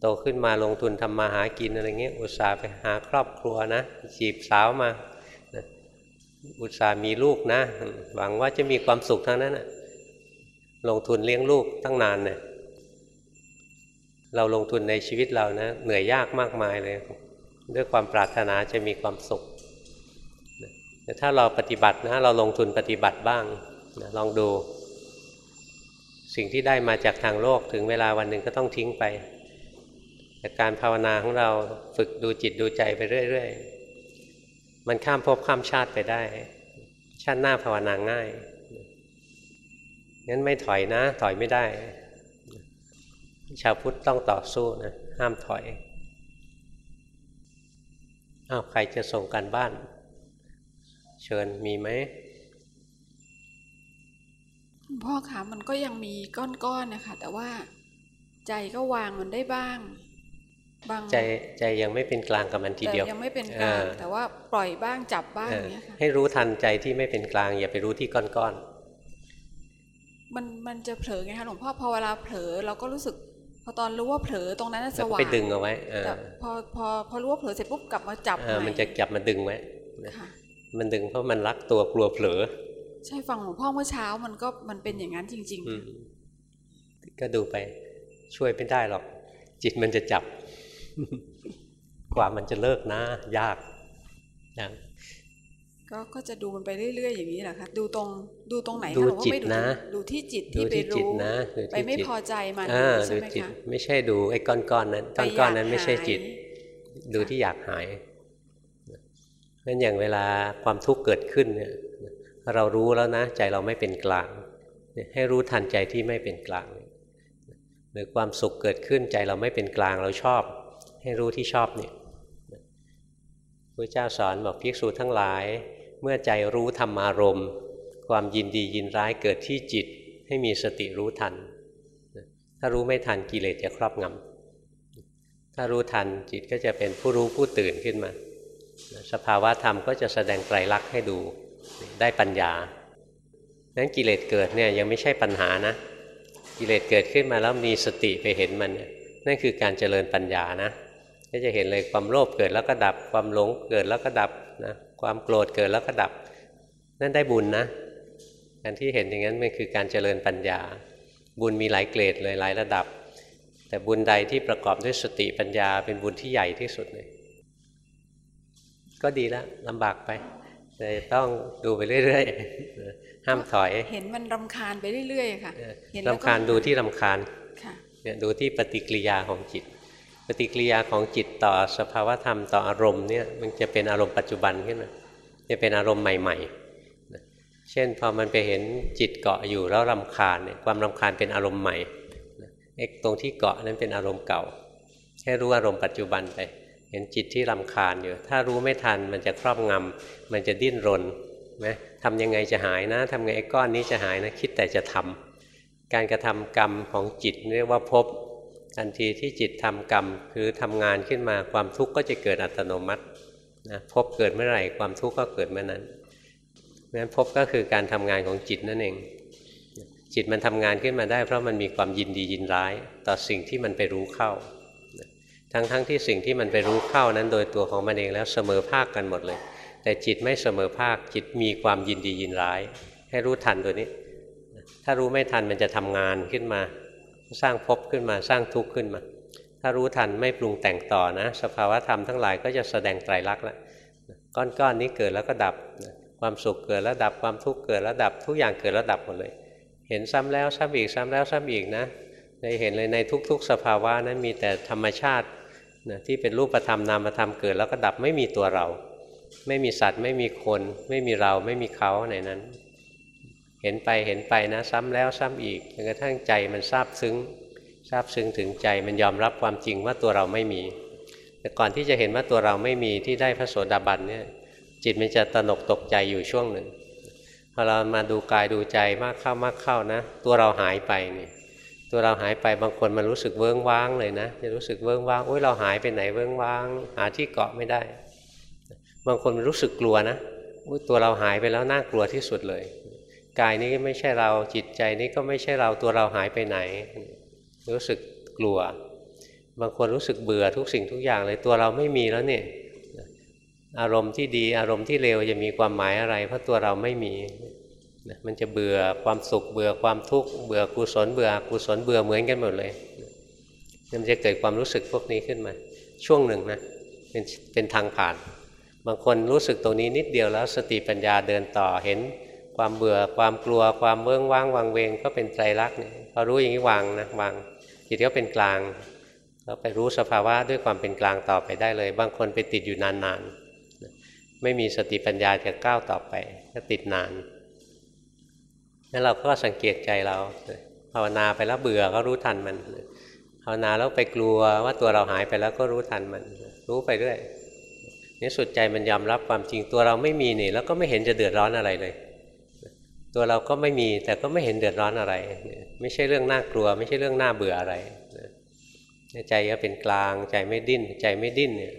Speaker 1: โตขึ้นมาลงทุนทำมาหากินอะไรเงี้ยอุตส่าห์ไปหาครอบครัวนะจีบสาวมาอุตส่าห์มีลูกนะ หวังว่าจะมีความสุขทั้งนั้นนะลงทุนเลี้ยงลูกตั้งนานเนี่ย เราลงทุนในชีวิตเรานะเหนื่อยยากมากมายเลย ด้วยความปรารถนาจะมีความสุขแต่ถ้าเราปฏิบัตินะเราลงทุนปฏิบัติบ้างนะลองดู สิ่งที่ได้มาจากทางโลกถึงเวลาวันหนึ่งก็ต้องทิ้งไป แต่การภาวนาของเราฝึกดูจิตดูใจไปเรื่อยๆ มันข้ามภพข้ามชาติไปได้ ชาติหน้าภาวนาง่ายงั้นไม่ถอยนะ ถอยไม่ได้ ชาวพุทธต้องต่อสู้นะห้ามถอยอ้าวใครจะส่งกันบ้าน เชิญมีไหม
Speaker 6: คุณพ่อคะมันก็ยังมีก้อนๆนะคะ แต่ว่าใจก็วางมันได้บ้าง บาง
Speaker 1: ใจใจยังไม่เป็นกลางกับมันทีเดียว
Speaker 6: แต่ยังไม่เป็นกลาง
Speaker 1: เออ
Speaker 6: แต่ว่าปล่อยบ้างจับบ้าง
Speaker 1: เอ
Speaker 6: อ
Speaker 1: อย่าง
Speaker 6: เงี้ยค่ะ
Speaker 1: ให้รู้ทันใจที่ไม่เป็นกลาง อย่าไปรู้ที่ก้อน
Speaker 6: มันมันจะเผลอไงคะหลวงพ่อพอเวลาเผลอเราก็รู้สึก พอตอนรู้ว่าเผลอตรงนั้นน่ะ
Speaker 1: ๆ
Speaker 6: ส
Speaker 1: แล้วก็
Speaker 6: ว่าง
Speaker 1: ไปดึงเอาไว้เออ
Speaker 6: แต่พอพอพอรู้ว่าเผลอเสร็จปุ๊บกลับมาจับ
Speaker 1: เออ
Speaker 6: ให
Speaker 1: มันจะจับมาดึงไว้นะ
Speaker 6: ค่ะ
Speaker 1: มันดึงเพราะมันรักตัวกลัวเผลอ
Speaker 6: ใช่ฟังหลวงพ่อเมื่อเช้ามันก็มันเป็นอย่างนั้นจริง
Speaker 1: อืมก็ดูไปช่วยไม่ได้หรอก จิตมันจะจับ กว่ามันจะเลิกนะ ยากนะ
Speaker 6: ๆ ก็ก็จะดูมันไปเรื่อย ๆ อย่างนี้แหละค่ะดูตรงดูตรงไหน
Speaker 1: ดู
Speaker 6: คะหลวงพ่อ
Speaker 1: จิต
Speaker 6: ไม่ดู
Speaker 1: นะ
Speaker 6: ดูที่จิต
Speaker 1: ดู
Speaker 6: ที่ไป
Speaker 1: ที่จิต
Speaker 6: รู้
Speaker 1: นะดู
Speaker 6: ไป
Speaker 1: ที่
Speaker 6: ไม่
Speaker 1: จิต
Speaker 6: พอใจมัน
Speaker 1: อ่า
Speaker 6: ใช่
Speaker 1: ดู
Speaker 6: ไหม
Speaker 1: จิต
Speaker 6: คะ
Speaker 1: ไม่ใช่ดูไอ้ก้อนๆนั้น
Speaker 6: ไป
Speaker 1: ก้อนๆนั้น
Speaker 6: อยาก
Speaker 1: ไม่ใช่จิต
Speaker 6: หาย
Speaker 1: ดูที่อยากหายงั้นอย่างเวลาความทุกข์เกิดขึ้นเนี่ยเรารู้แล้วนะ ใจเราไม่เป็นกลางเนี่ยให้รู้ทันใจที่ไม่เป็นกลางหรือความสุขเกิดขึ้นใจเราไม่เป็นกลางเราชอบ ให้รู้ที่ชอบเนี่ยพระเจ้าสอนบอกภิกษุทั้งหลาย เมื่อใจรู้ธรรมารมณ์ ความยินดียินร้ายเกิดที่จิตให้มีสติรู้ทัน ถ้ารู้ไม่ทันกิเลสจะครอบงำถ้ารู้ทันจิตก็จะเป็นผู้รู้ผู้ตื่นขึ้นมา สภาวะธรรมก็จะแสดงไตรลักษณ์ให้ดูได้ปัญญาดังนั้นกิเลสเกิดเนี่ยยังไม่ใช่ปัญหานะ กิเลสเกิดขึ้นมาแล้วมีสติไปเห็นมันนั่นคือการเจริญปัญญานะก็จะเห็นเลยความโลภเกิดแล้วก็ดับความหลงเกิดแล้วก็ดับนะ ความโกรธเกิดแล้วก็ดับ นั่นได้บุญนะการที่เห็นอย่างนั้นมันคือการเจริญปัญญา บุญมีหลายเกรดเลยหลายระดับ แต่บุญใดที่ประกอบด้วยสติปัญญา เป็นบุญที่ใหญ่ที่สุดเลย ก็ดีแล้วลำบากไปแต่ต้องดูไปเรื่อยๆ ห้ามถอย
Speaker 6: เห็นมันรำคาญไปเรื่อยๆค่ะ
Speaker 1: เออ
Speaker 6: เห็นแล้วก็
Speaker 1: รำคาญดูที่รำคาญ
Speaker 6: ค่ะ
Speaker 1: เนี่ยดูที่ปฏิกิริยาของจิต ปฏิกิริยาของจิตต่อสภาวธรรมต่ออารมณ์เนี่ยมันจะเป็นอารมณ์ปัจจุบันขึ้นมาจะเป็นอารมณ์ใหม่ๆนะเช่นพอมันไปเห็นจิตเกาะอยู่แล้วรำคาญเนี่ยความรำคาญเป็นอารมณ์ใหม่ไอ้ตรงที่เกาะนั้นเป็นอารมณ์เก่าให้รู้อารมณ์ปัจจุบันไป เห็นจิตที่รำคาญอยู่ ถ้ารู้ไม่ทันมันจะครอบงำมันจะดิ้นรนนะทำยังไงจะหายนะทำไงไอ้ก้อนนี้จะหายนะคิดแต่จะทำการกระทำกรรมของจิตเรียกว่าภพ ทันทีที่จิตทำกรรมคือทำงานขึ้นมาความทุกข์ก็จะเกิดอัตโนมัตินะภพเกิดเมื่อไหร่ความทุกข์ก็เกิดเมื่อนั้นเพราะฉะนั้นภพก็คือการทำงานของจิตนั่นเอง จิตมันทำงานขึ้นมาได้ เพราะมันมีความยินดียินร้าย ต่อสิ่งที่มันไปรู้เข้า ทั้งๆทที่สิ่งที่มันไปรู้เข้านั้นโดยตัวของมันเองแล้วเสมอภาคกันหมดเลย แต่จิตไม่เสมอภาคจิตมีความยินดียินร้าย ให้รู้ทันตัวนี้ ถ้ารู้ไม่ทันมันจะทำงานขึ้นมา สร้างภพขึ้นมาสร้างทุกข์ขึ้นมา ถ้ารู้ทันไม่ปรุงแต่งต่อนะ สภาวธรรมทั้งหลายก็จะแสดงไตรลักษณ์แล้วก้อนๆนนี้เกิดแล้วก็ดับความสุขเกิดแล้วดับความทุกข์เกิดแล้วดับทุกอย่างเกิดแล้วดับหมดเลย เห็นซ้ำแล้วซ้ำอีกซ้ำแล้วซ้ำอีกนะในเห็นเลยในทุก ๆ สภาวะนั้นมีแต่ธรรมชาตินะที่เป็นรูปธรรมนามธรรมเกิดแล้วก็ดับไม่มีตัวเรา ไม่มีสัตว์ไม่มีคน ไม่มีเราไม่มีเขาในนั้น เห็นไปเห็นไปนะ ซ้ำแล้วซ้ำอีกจนกระทั่งใจมันซาบซึ้งซาบซึ้งถึงใจมันยอมรับความจริงว่าตัวเราไม่มี แต่ก่อนที่จะเห็นว่าตัวเราไม่มีที่ได้พระโสดาบันเนี่ยจิตมันจะตนกตกใจอยู่ช่วงหนึ่งพอเรามาดูกายดูใจมากเข้ามากเข้านะ ตัวเราหายไปนี่ตัวเราหายไปบางคนมันรู้สึกเวิ้งว้างเลยนะจะรู้สึกเวิ้งว้างโอ้ยเราหายไปไหนเวิ้งว้าง หาที่เกาะไม่ได้ บางคนมันรู้สึกกลัวนะอุ๊ยตัวเราหายไปแล้วน่ากลัวที่สุดเลย กายนี้ไม่ใช่เราจิตใจนี้ก็ไม่ใช่เราตัวเราหายไปไหน รู้สึกกลัว บางคนรู้สึกเบื่อทุกสิ่งทุกอย่างเลยตัวเราไม่มีแล้วเนี่ยอารมณ์ที่ดีอารมณ์ที่เลวจะมีความหมายอะไร เพราะตัวเราไม่มีมันจะเบื่อความสุขเบื่อความทุกข์เบื่อกุศลเบื่อกุศลเบื่อเหมือนกันหมดเลยมันจะเกิดความรู้สึกพวกนี้ขึ้นมา ช่วงหนึ่งนะเป็นเป็นทางผ่าน บางคนรู้สึกตรงนี้นิดเดียวแล้วสติปัญญาเดินต่อเห็น ความเบื่อความกลัวความเบื้องว่างวางเวงก็เป็นไตรลักษณ์เนี่ยพอรู้อย่างนี้วางนะวางจิตก็เป็นกลางแล้วไปรู้สภาวะด้วยความเป็นกลางต่อไปได้เลย บางคนไปติดอยู่นานๆไม่มีสติปัญญาจะก้าวต่อไปก็ติดนานนั้นเราก็สังเกตใจเราภาวนาไปแล้วเบื่อก็รู้ทันมันภาวนาแล้วไปกลัวว่าตัวเราหายไปแล้วก็รู้ทันมัน รู้ไปเรื่อยนี่สุดใจมันยอมรับความจริงตัวเราไม่มีนี่ แล้วก็ไม่เห็นจะเดือดร้อนอะไรเลย ตัวเราก็ไม่มีแต่ก็ไม่เห็นเดือดร้อนอะไร ไม่ใช่เรื่องน่ากลัว ไม่ใช่เรื่องน่าเบื่ออะไรใจก็เป็นกลางใจไม่ดิ้น ใจไม่ดิ้นเนี่ย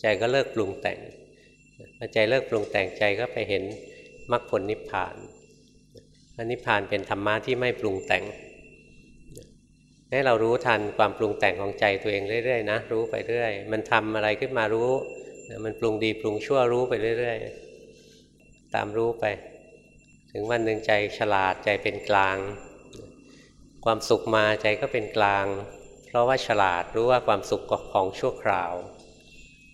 Speaker 1: ใจก็เลิกปรุงแต่งพอใจเลิกปรุงแต่งใจก็ไปเห็นมรรคผลนิพพานอันนิพพานเป็นธรรมะที่ไม่ปรุงแต่ง ให้เรารู้ทันความปรุงแต่งของใจตัวเองเรื่อยๆนะรู้ไปเรื่อยมันทำอะไรขึ้นมารู้ มันปรุงดีปรุงชั่วรู้ไปเรื่อยๆ ตามรู้ไป ถึงวันหนึ่งใจฉลาดใจเป็นกลาง ความสุขมาใจก็เป็นกลาง เพราะว่าฉลาดรู้ว่าความสุขของชั่วคราว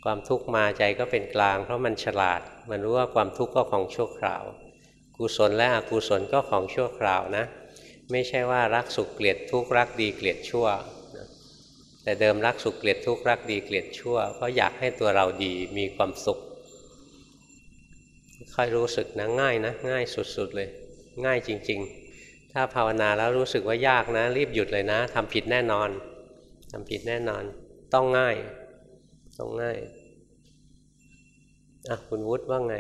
Speaker 1: ความทุกข์มาใจก็เป็นกลาง เพราะมันฉลาด มันรู้ว่าความทุกข์ก็ของชั่วคราว กุศลและอกุศลก็ของชั่วคราวนะ ไม่ใช่ว่ารักสุขเกลียดทุกข์รักดีเกลียดชั่วแต่เดิมรักสุขเกลียดทุกข์รักดีเกลียดชั่วเพราะอยากให้ตัวเราดีมีความสุข ค่อยรู้สึกนะง่ายนะง่ายสุดๆเลย ง่ายจริง ๆ ถ้าภาวนาแล้วรู้สึกว่ายากนะ รีบหยุดเลยนะทำผิดแน่นอนทำผิดแน่นอน ต้องง่ายต้องง่ายอะคุณวุฒิว่าไง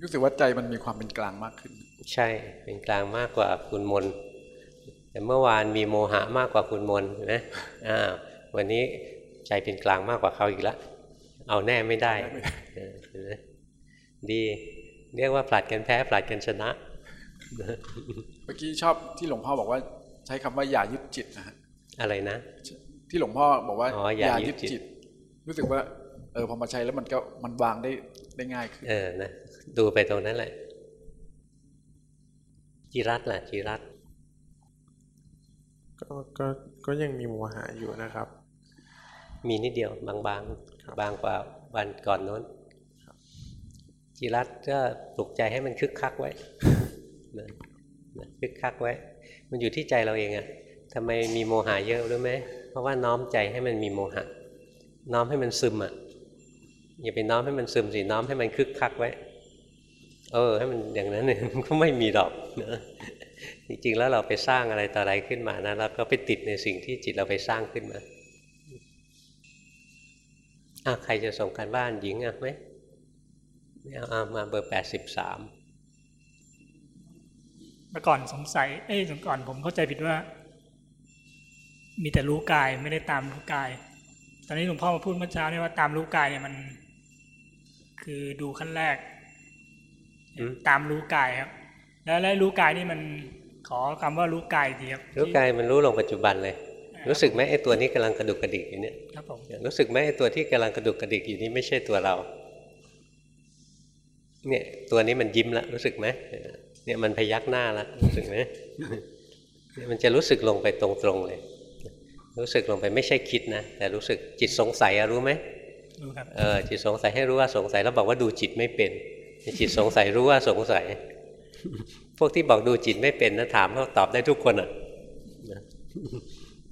Speaker 7: รู้สึกว่าใจมันมีความเป็นกลางมากขึ้น
Speaker 1: ใช่เป็นกลางมากกว่าคุณมนแต่เมื่อวานมีโมหะมากกว่าคุณมนนะอ้าววันนี้ใจเป็นกลางมากกว่าเขาอีกแล้ว เอาแน่ไม่ได้ดี เรียกว่าผลัดกันแพ้ผลัดกันชนะ
Speaker 7: เมื่อกี้ชอบที่หลวงพ่อบอกว่า ใช้คำว่าอย่ายึดจิตนะฮะ
Speaker 1: อะไรนะ
Speaker 7: ที่หลวงพ่อบอกว่า
Speaker 1: อ๋ออย่ายึดจิต
Speaker 7: รู้สึกว่า เออพอมาใช้แล้วมันก็มันวางได้ได้ง่ายขึ้น
Speaker 1: เออนะดูไปตรงนั้นแหละ จิรัตล่ะจิรัต
Speaker 4: ก็ก็ก็ยังมีโมหะอยู่นะครับ
Speaker 1: มีนิดเดียวบางบางๆ บางกว่าวันก่อนโน้นจิรัตก็ปลุกใจให้มันคึกคักไว้นะนะคึกคักไว้ มันอยู่ที่ใจเราเองอะทำไมมีโมหะเยอะรู้ไหมเพราะว่าน้อมใจให้มันมีโมหะ น้อมให้มันซึมอะอย่าไปน้อมให้มันซึมสิน้อมให้มันคึกคักไว้ เออ ให้มันอย่างนั้นเนี่ยมันก็ไม่มีดอกนะจริงๆแล้วเราไปสร้างอะไรต่ออะไรขึ้นมานะเราก็ไปติดในสิ่งที่จิตเราไปสร้างขึ้นมาอะ ใครจะส่งการบ้านหญิงอะไหมไม่เอาเอามาเบอร์แปดสิบสาม
Speaker 8: เมื่อก่อนสงสัย เอ้ยเมื่อก่อนผมเข้าใจผิดว่า มีแต่รู้กายไม่ได้ตามรู้กาย ตอนนี้หลวงพ่อมาพูดเมื่อเช้าเนี่ยว่าตามรู้กายเนี่ยมัน คือดูขั้นแรก ตามรู้กายครับ แล้วแล้วรู้กายนี่มันขอคำว่ารู้กายอีกทีครับ
Speaker 1: รู้กายมันรู้ลงปัจจุบันเลย รู้สึกไหมไอ้ตัวนี้กำลังกระดุกกระดิกอยู่เนี่ย
Speaker 8: ครับผม
Speaker 1: รู้สึกไหมไอ้ตัวที่กำลังกระดุกกระดิกอยู่นี่ไม่ใช่ตัวเรา เนี่ยตัวนี้มันยิ้มแล้วรู้สึกไหมเนี่ยมันพยักหน้าแล้วรู้สึกไหมเนี่ยมันจะรู้สึกลงไปตรงๆเลย รู้สึกลงไปไม่ใช่คิดนะแต่รู้สึกจิตสงสัยอะรู้ไหม
Speaker 8: รู้ครับ
Speaker 1: เออจิตสงสัยให้รู้ว่าสงสัยแล้วบอกว่าดูจิตไม่เป็นจิตสงสัยรู้ว่าสงสัย พวกที่บอกดูจิตไม่เป็นนะถามเขาตอบได้ทุกคนอะนะ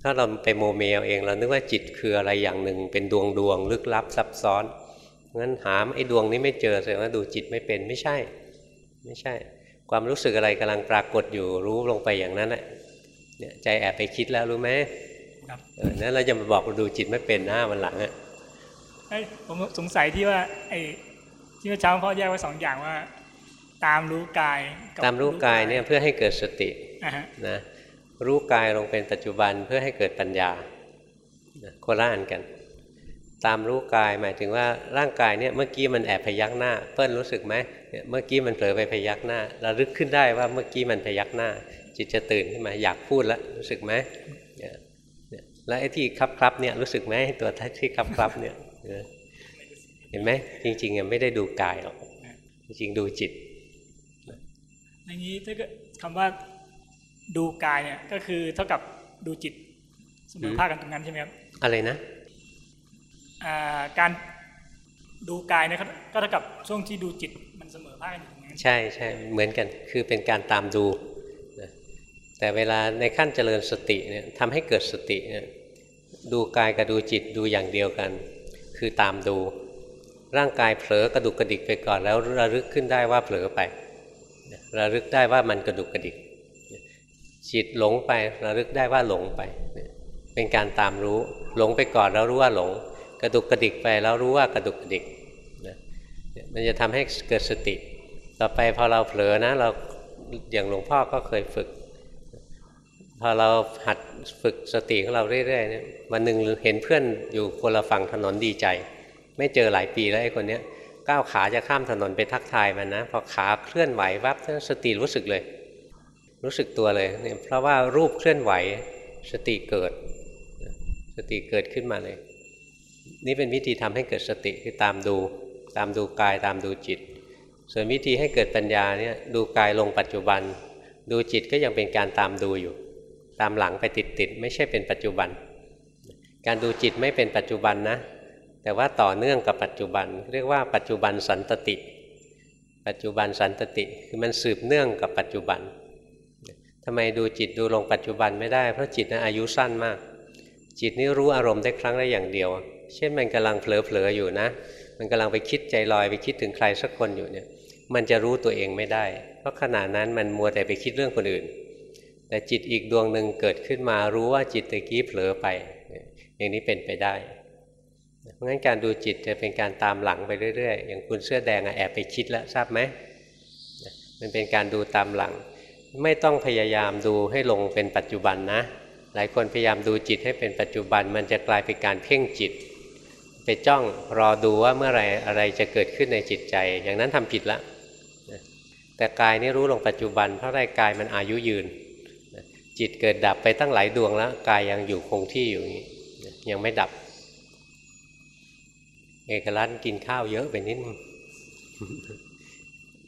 Speaker 1: ถ้าเราไปโมเมเอาเองเรานึกว่าจิตคืออะไรอย่างหนึ่ง เป็นดวงดวงลึกลับซับซ้อนงั้นหามไอ้ดวงนี้ไม่เจอแสดงว่าดูจิตไม่เป็นไม่ใช่ ไม่ใช่ ความรู้สึกอะไรกำลังปรากฏอยู่รู้ลงไปอย่างนั้นแหละเนี่ยใจแอบไปคิดแล้วรู้ไหม
Speaker 8: ครับ
Speaker 1: เออนั้นเราจะมาบอกว่าดูจิตไม่เป็นนะวันหลังอะ
Speaker 8: เอ้ยผมสงสัยที่ว่าไอ้ที่เมื่อเช้าหลวงพ่อแยกไว้สองอย่างว่า ตามรู้กายบ
Speaker 1: ตามรู้กายเนี่ยเพื่อให้เกิดสติ
Speaker 8: อ่าฮะ
Speaker 1: นะ รู้กายลงเป็นปัจจุบันเพื่อให้เกิดปัญญานะโคละอันกัน ตามรู้กายหมายถึงว่าร่างกายเนี่ยเมื่อกี้มันแอบพยักหน้า เปิ้ลรู้สึกไหมเมื่อกี้มันเผลอไปพยักหน้าเราลึกขึ้นได้ว่าเมื่อกี้มันพยักหน้า จิตจะตื่นขึ้นมาอยากพูดแล้วรู้สึกไหมเนี่ยแล้วไอ้ที่ครับครับเนี่ยรู้สึกไหมตัวที่ครับครับเนี่ยเห็นไหมจริงๆอะไม่ได้ดูกายหรอกจริงๆดูจิต
Speaker 8: อย่างนี้ถ้าเกิดคำว่า ดูกายเนี่ยก็คือเท่ากับดูจิตเสมอภาคกันตรงนั้นใช่ไหมครับ
Speaker 1: อะไรนะ
Speaker 8: อ่าการดูกายเนี่ยก็ก็เท่ากับช่วงที่ดูจิตมันเสมอภาคกันอยู่ตรงนั้น
Speaker 1: ใช่ใช่เหมือนกันคือเป็นการตามดูนะแต่เวลาในขั้นเจริญสติเนี่ยทำให้เกิดสติเนี่ยดูกายกับดูจิตดูอย่างเดียวกัน คือตามดู ร่างกายเผลอกระดุกกระดิกไปก่อนแล้วระลึกขึ้นได้ว่าเผลอไปนะระลึกได้ว่ามันกระดุกกระดิกนะ จิตหลงไประลึกได้ว่าหลงไป เป็นการตามรู้ หลงไปก่อนแล้วรู้ว่าหลง กระดุกกระดิกไปแล้วรู้ว่ากระดุกกระดิกนะเนี่ยมันจะทำให้เกิดสติ ต่อไปพอเราเผลอนะเราอย่างหลวงพ่อก็เคยฝึก พอเราหัดฝึกสติของเราเรื่อยๆเนี่ยวันหนึ่งเห็นเพื่อนอยู่คนละฝั่งถนนดีใจ ไม่เจอหลายปีแล้วไอ้คนเนี้ยก้าวขาจะข้ามถนนไปทักทายมันนะพอขาเคลื่อนไหววับสติรู้สึกเลย รู้สึกตัวเลยเนี่ยเพราะว่ารูปเคลื่อนไหวสติเกิด สติเกิดขึ้นมาเลย นี่เป็นวิธีทำให้เกิดสติคือตามดู ตามดูกายตามดูจิต ส่วนวิธีให้เกิดปัญญาเนี่ยดูกายลงปัจจุบัน ดูจิตก็ยังเป็นการตามดูอยู่ ตามหลังไปติดๆไม่ใช่เป็นปัจจุบัน การดูจิตไม่เป็นปัจจุบันนะ แต่ว่าต่อเนื่องกับปัจจุบัน เรียกว่าปัจจุบันสันตติ ปัจจุบันสันตติคือมันสืบเนื่องกับปัจจุบัน ทำไมดูจิตดูลงปัจจุบันไม่ได้เพราะจิตนะอายุสั้นมาก จิตนี่รู้อารมณ์ได้ครั้งละอย่างเดียว เช่นมันกำลังเผลอๆอยู่นะ มันกำลังไปคิดใจลอยไปคิดถึงใครสักคนอยู่เนี่ย มันจะรู้ตัวเองไม่ได้ เพราะขณะนั้นมันมัวแต่ไปคิดเรื่องคนอื่น แต่จิตอีกดวงหนึ่งเกิดขึ้นมารู้ว่าจิตตะกี้เผลอไป อย่างนี้เป็นไปได้เพราะงั้นการดูจิตจะเป็นการตามหลังไปเรื่อยๆ อย่างคุณเสื้อแดงอะแอบไปคิดแล้วทราบไหมมันเป็นการดูตามหลัง ไม่ต้องพยายามดูให้ลงเป็นปัจจุบันนะ หลายคนพยายามดูจิตให้เป็นปัจจุบัน มันจะกลายเป็นการเพ่งจิต ไปจ้องรอดูว่าเมื่อไรอะไรจะเกิดขึ้นในจิตใจ อย่างนั้นทำผิดละแต่กายนี่รู้ลงปัจจุบันเพราะไรกายมันอายุยืน จิตเกิดดับไปตั้งหลายดวงแล้ว กายยังอยู่คงที่อยู่อย่างนี้ยังไม่ดับ เอกลักษณ์กินข้าวเยอะไปนิดนึง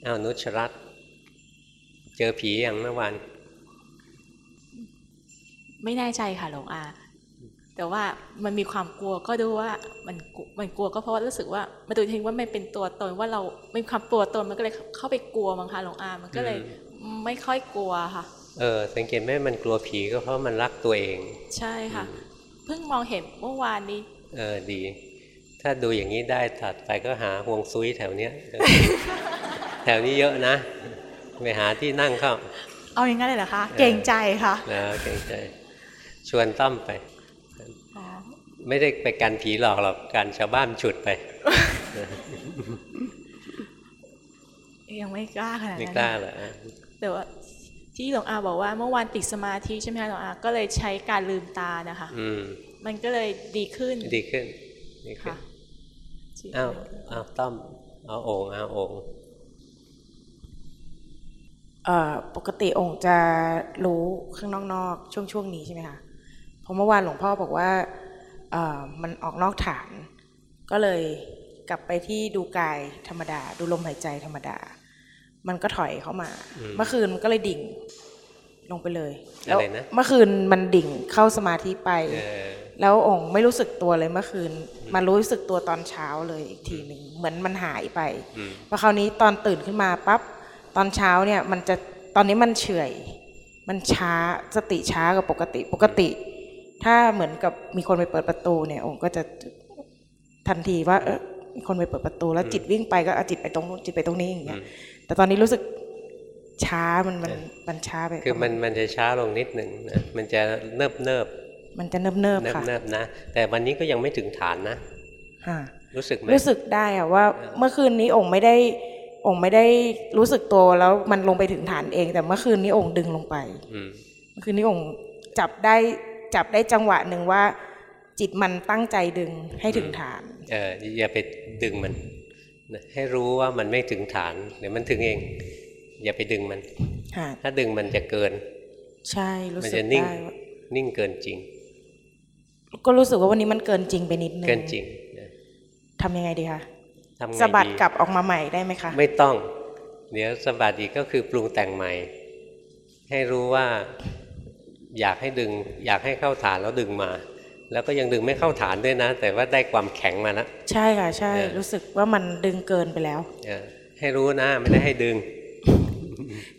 Speaker 1: อ้าวนุชรัตน์ เจอผีอย่างเมื่อวาน
Speaker 9: ไม่แน่ใจค่ะหลวงอา แต่ว่ามันมีความกลัวก็ดูว่ามันกลัวมันกลัวก็เพราะว่ารู้สึกว่ามาดูทิ้งว่ามันเป็นตัวตนว่าเราเป็นความตัวตนมันก็เลยเข้าไปกลัวมั้งคะหลวงอา มันก็เลยไม่ค่อยกลัวค่ะ
Speaker 1: เออสังเกตไหมมันกลัวผีก็เพราะมันรักตัวเอง
Speaker 9: ใช่ค่ะ เพิ่งมองเห็นเมื่อวานนี้
Speaker 1: เออดี ถ้าดูอย่างนี้ได้ถัดไปก็หาห่วงซุยแถวเนี้ยแถวนี้เยอะนะ ไปหาที่นั่งเข้า
Speaker 9: เอาอย่างนั้นเลยเหรอคะ เกรงใจค่ะ
Speaker 1: นะเกรงใจ ชวนต้อมไป
Speaker 9: อ๋อ
Speaker 1: ไม่ได้ไปกันผีหลอกหรอกการชาวบ้านฉุดไป
Speaker 9: ยังไม่กล้าขนาด
Speaker 1: ไม่
Speaker 9: นั้น
Speaker 1: กล้าเหรอ
Speaker 9: แต่ว่าที่หลวงอาบอกว่าเมื่อวานติดสมาธิใช่ไหมคะหลวงอาก็เลยใช้การลืมตานะคะ
Speaker 1: อืม
Speaker 9: มันก็เลยดีขึ้น
Speaker 1: ดีขึ้นดีขึ้น
Speaker 9: ค่ะ
Speaker 1: อ้าวอ้าวต้อมเอาโอ่งเอาโอ่ง
Speaker 10: เอ่อ ปกติองค์จะรู้ข้างนอกๆช่วงช่วงนี้ใช่ไหมคะเพราะเมื่อวานหลวงพ่อบอกว่าเอ่อมันออกนอกฐาน ก็เลยกลับไปที่ดูกายธรรมดา ดูลมหายใจธรรมดา มันก็ถอยเข้ามา เมื่อคืนมันก็เลยดิ่งลงไปเลยแล้ว
Speaker 1: อะไรนะ
Speaker 10: เมื่อคืนมันดิ่งเข้าสมาธิไป
Speaker 1: เออ
Speaker 10: แล้วองค์ไม่รู้สึกตัวเลยเมื่อคืนมารู้สึกตัวตอนเช้าเลยอีกทีหนึ่งเหมือนมันหายไป
Speaker 1: อืม
Speaker 10: พอคราวนี้ตอนตื่นขึ้นมาปั๊บ ตอนเช้าเนี่ยมันจะตอนนี้มันเฉื่อย มันช้าสติช้ากว่าปกติปกติ ถ้าเหมือนกับมีคนไปเปิดประตูเนี่ยองค์ก็จะทันทีว่าเออมีคนไปเปิดประตู แล้วจิตวิ่งไปก็เอาจิตไปตรงนู้นจิตไปตรงนี้อย่างเงี้ยแต่ตอนนี้รู้สึกช้ามันมันมันช้าไป
Speaker 1: คือมันมันจะช้าลงนิดหนึ่งนะมันจะเนิบเนิบ
Speaker 10: มันจะเนิบเนิบ
Speaker 1: เนิบ
Speaker 10: ค่ะ
Speaker 1: เนิบๆนะ แต่วันนี้ก็ยังไม่ถึงฐานนะ
Speaker 10: ค่ะ
Speaker 1: รู้สึกไหม
Speaker 10: รู้สึกได้อะว่า เมื่อคืนนี้องค์ไม่ได้ องค์ไม่ได้รู้สึกตัวแล้วมันลงไปถึงฐานเอง แต่เมื่อคืนนี้องค์ดึงลงไป
Speaker 1: อืม
Speaker 10: เมื่อคืนนี้องค์จับได้จับได้จังหวะหนึ่งว่า จิตมันตั้งใจดึงให้ถึงฐาน
Speaker 1: เอออย่าไปดึงมันนะให้รู้ว่ามันไม่ถึงฐานเดี๋ยวมันถึงเอง อย่าไปดึงมัน
Speaker 10: ค่ะ
Speaker 1: ถ้าดึงมันจะเกิน
Speaker 10: ใช่รู้
Speaker 1: มัน
Speaker 10: สึก
Speaker 1: จะนิ่ง
Speaker 10: ได้ว่า
Speaker 1: นิ่งเกินจริง
Speaker 10: ก็รู้สึกว่าวันนี้มันเกินจริงไปนิดนึง
Speaker 1: เกินจริงนะ
Speaker 10: ทำยังไงดีคะ
Speaker 1: ทำไง
Speaker 10: สะบัด
Speaker 1: ดี
Speaker 10: กลับออกมาใหม่ได้ไหมคะ
Speaker 1: ไม่ต้อง เดี๋ยวสะบัดอีกก็คือปรุงแต่งใหม่ ให้รู้ว่าอยากให้ดึง อยากให้เข้าฐานแล้วดึงมา แล้วก็ยังดึงไม่เข้าฐานด้วยนะ แต่ว่าได้ความแข็งมาแล้ว
Speaker 10: ใช่ค่ะ ใช่
Speaker 1: เออ
Speaker 10: รู้สึกว่ามันดึงเกินไปแล้ว
Speaker 1: เออให้รู้นะ ไม่ได้ให้ดึง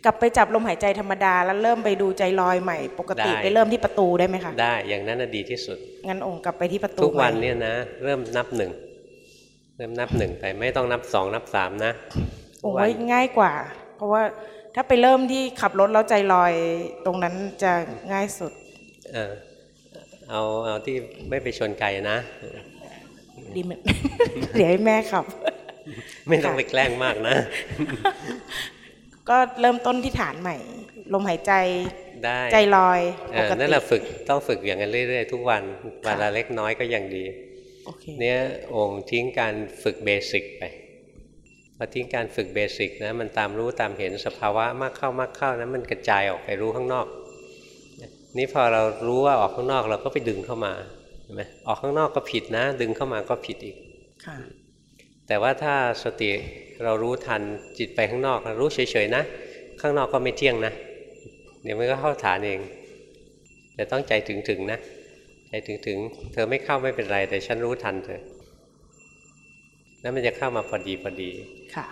Speaker 10: กลับไปจับลมหายใจธรรมดา แล้วเริ่มไปดูใจลอยใหม่ ปกติ
Speaker 1: ได้
Speaker 10: ไปเริ่มที่ประตูได้ไหมคะ
Speaker 1: ได้อย่างนั้นน่ะดีที่สุด
Speaker 10: งั้นองค์กลับไปที่ประตู
Speaker 1: ทุกวัน
Speaker 10: ใหม่
Speaker 1: เนี่ยนะ เริ่มนับหนึ่ง เริ่มนับหนึ่งไปไม่ต้องนับสองนับสามนะ
Speaker 10: ผมว่าง่ายกว่า เพราะว่าถ้าไปเริ่มที่ขับรถแล้วใจลอยตรงนั้นจะง่ายสุด
Speaker 1: เออเอาเอาที่ไม่ไปชนไกลนะ
Speaker 10: ดีไหมเดี๋ยวให้แม่ขับ
Speaker 1: ไม่ต้องไปแกล้งมากนะ
Speaker 10: ก็เริ่มต้นที่ฐานใหม่ ลมหายใจ
Speaker 1: ได้
Speaker 10: ใจลอย
Speaker 1: เอ
Speaker 10: ป
Speaker 1: อก
Speaker 10: ติ
Speaker 1: นั่นแหละฝึกต้องฝึกอย่างนั้นเรื่อยๆ ทุกวันวันละเล็กน้อยก็ยังดี
Speaker 10: โอ เค
Speaker 1: เนี่ยองค์ทิ้งการฝึกเบสิกไปพอทิ้งการฝึกเบสิกนะมันตามรู้ตามเห็นสภาวะมากเข้ามากเข้านะมันกระจายออกไปรู้ข้างนอก นี่พอเรารู้ว่าออกข้างนอกเราก็ไปดึงเข้ามาเห็นไหมออกข้างนอกก็ผิดนะ ดึงเข้ามาก็ผิดอีก
Speaker 10: ค่ะ
Speaker 1: แต่ว่าถ้าสติเรารู้ทันจิตไปข้างนอกรู้เฉยๆนะ ข้างนอกก็ไม่เที่ยงนะ เดี๋ยวมันก็เข้าฐานเอง แต่ต้องใจถึงๆนะ ใจถึงๆเธอไม่เข้าไม่เป็นไร แต่ฉันรู้ทันเธอแล้วมันจะเข้ามาพอดีพอดี
Speaker 10: ค่ะ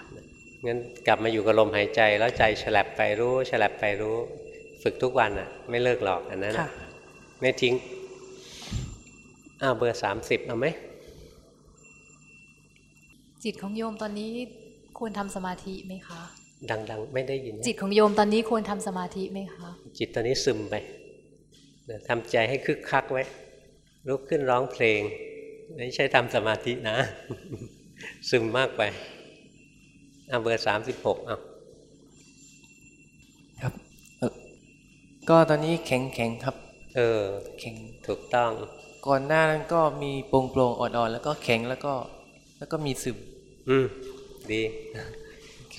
Speaker 1: งั้นกลับมาอยู่กับลมหายใจแล้วใจฉลับไปรู้ฉลับไปรู้ ฝึกทุกวันอะ ไม่เลิกหรอกอันนั้น
Speaker 10: ค่ะ
Speaker 1: น่ะไม่ทิ้งอ้าวเบอร์สามสิบเอาไหม
Speaker 11: จิตของโยมตอนนี้ควรทำสมาธิไหมคะ
Speaker 1: ดังๆ ไม่ได้ยินนะ
Speaker 11: จิตของโยมตอนนี้ควรทำสมาธิไหมคะ
Speaker 1: จิตตอนนี้ซึมไปนะทำใจให้คึกคักไว้ ลุกขึ้นร้องเพลงไม่ใช่ทำสมาธินะ ซึมมากไปเอาเบอร์สามสิบหกเอา
Speaker 12: ครับเอ่อก็ตอนนี้แข็งแข็งครับ
Speaker 1: เออ
Speaker 12: แข็ง
Speaker 1: ถูกต้อง
Speaker 12: ก่อนหน้านั้นก็มีโปร่งโปร่งๆอ่อนๆ แล้วก็แข็งแล้วก็ แล้วก็มีซึม
Speaker 1: อืมดี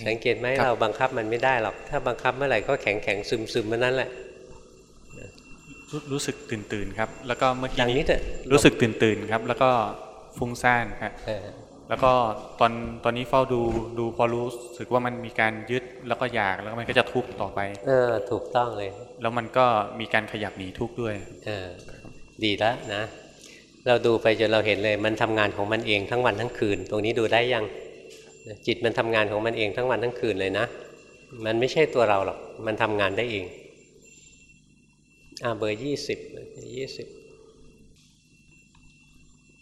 Speaker 1: สังเกตไหม
Speaker 12: ครับ
Speaker 1: เราบังคับมันไม่ได้หรอก ถ้าบังคับเมื่อไหร่ก็แข็งแข็งซึมซึมเมื่อนั้นแหละ
Speaker 13: รู้รู้สึกตื่นตื่นๆครับ แล้วก็เมื่อกี้
Speaker 1: ดังนิดเถอะ
Speaker 13: รู้สึกตื่นตื่นๆครับ แล้วก็ฟุ้งซ่านครับ
Speaker 1: เออ
Speaker 13: แล้วก็ตอนตอนนี้เฝ้าดูดูพอรู้สึกว่ามันมีการยึดแล้วก็อยากแล้วมันก็จะทุกข์ต่อไป
Speaker 1: เออ ถูกต้องเลย
Speaker 13: แล้วมันก็มีการขยับหนีทุกข์ด้วย
Speaker 1: เออ ดีแล้วนะ เราดูไปจนเราเห็นเลย มันทำงานของมันเองทั้งวันทั้งคืน ตรงนี้ดูได้ยังจิตมันทำงานของมันเองทั้งวันทั้งคืนเลยนะ มันไม่ใช่ตัวเราหรอก มันทำงานได้เอง อ่าเบอร์ยี่สิบยี่สิบ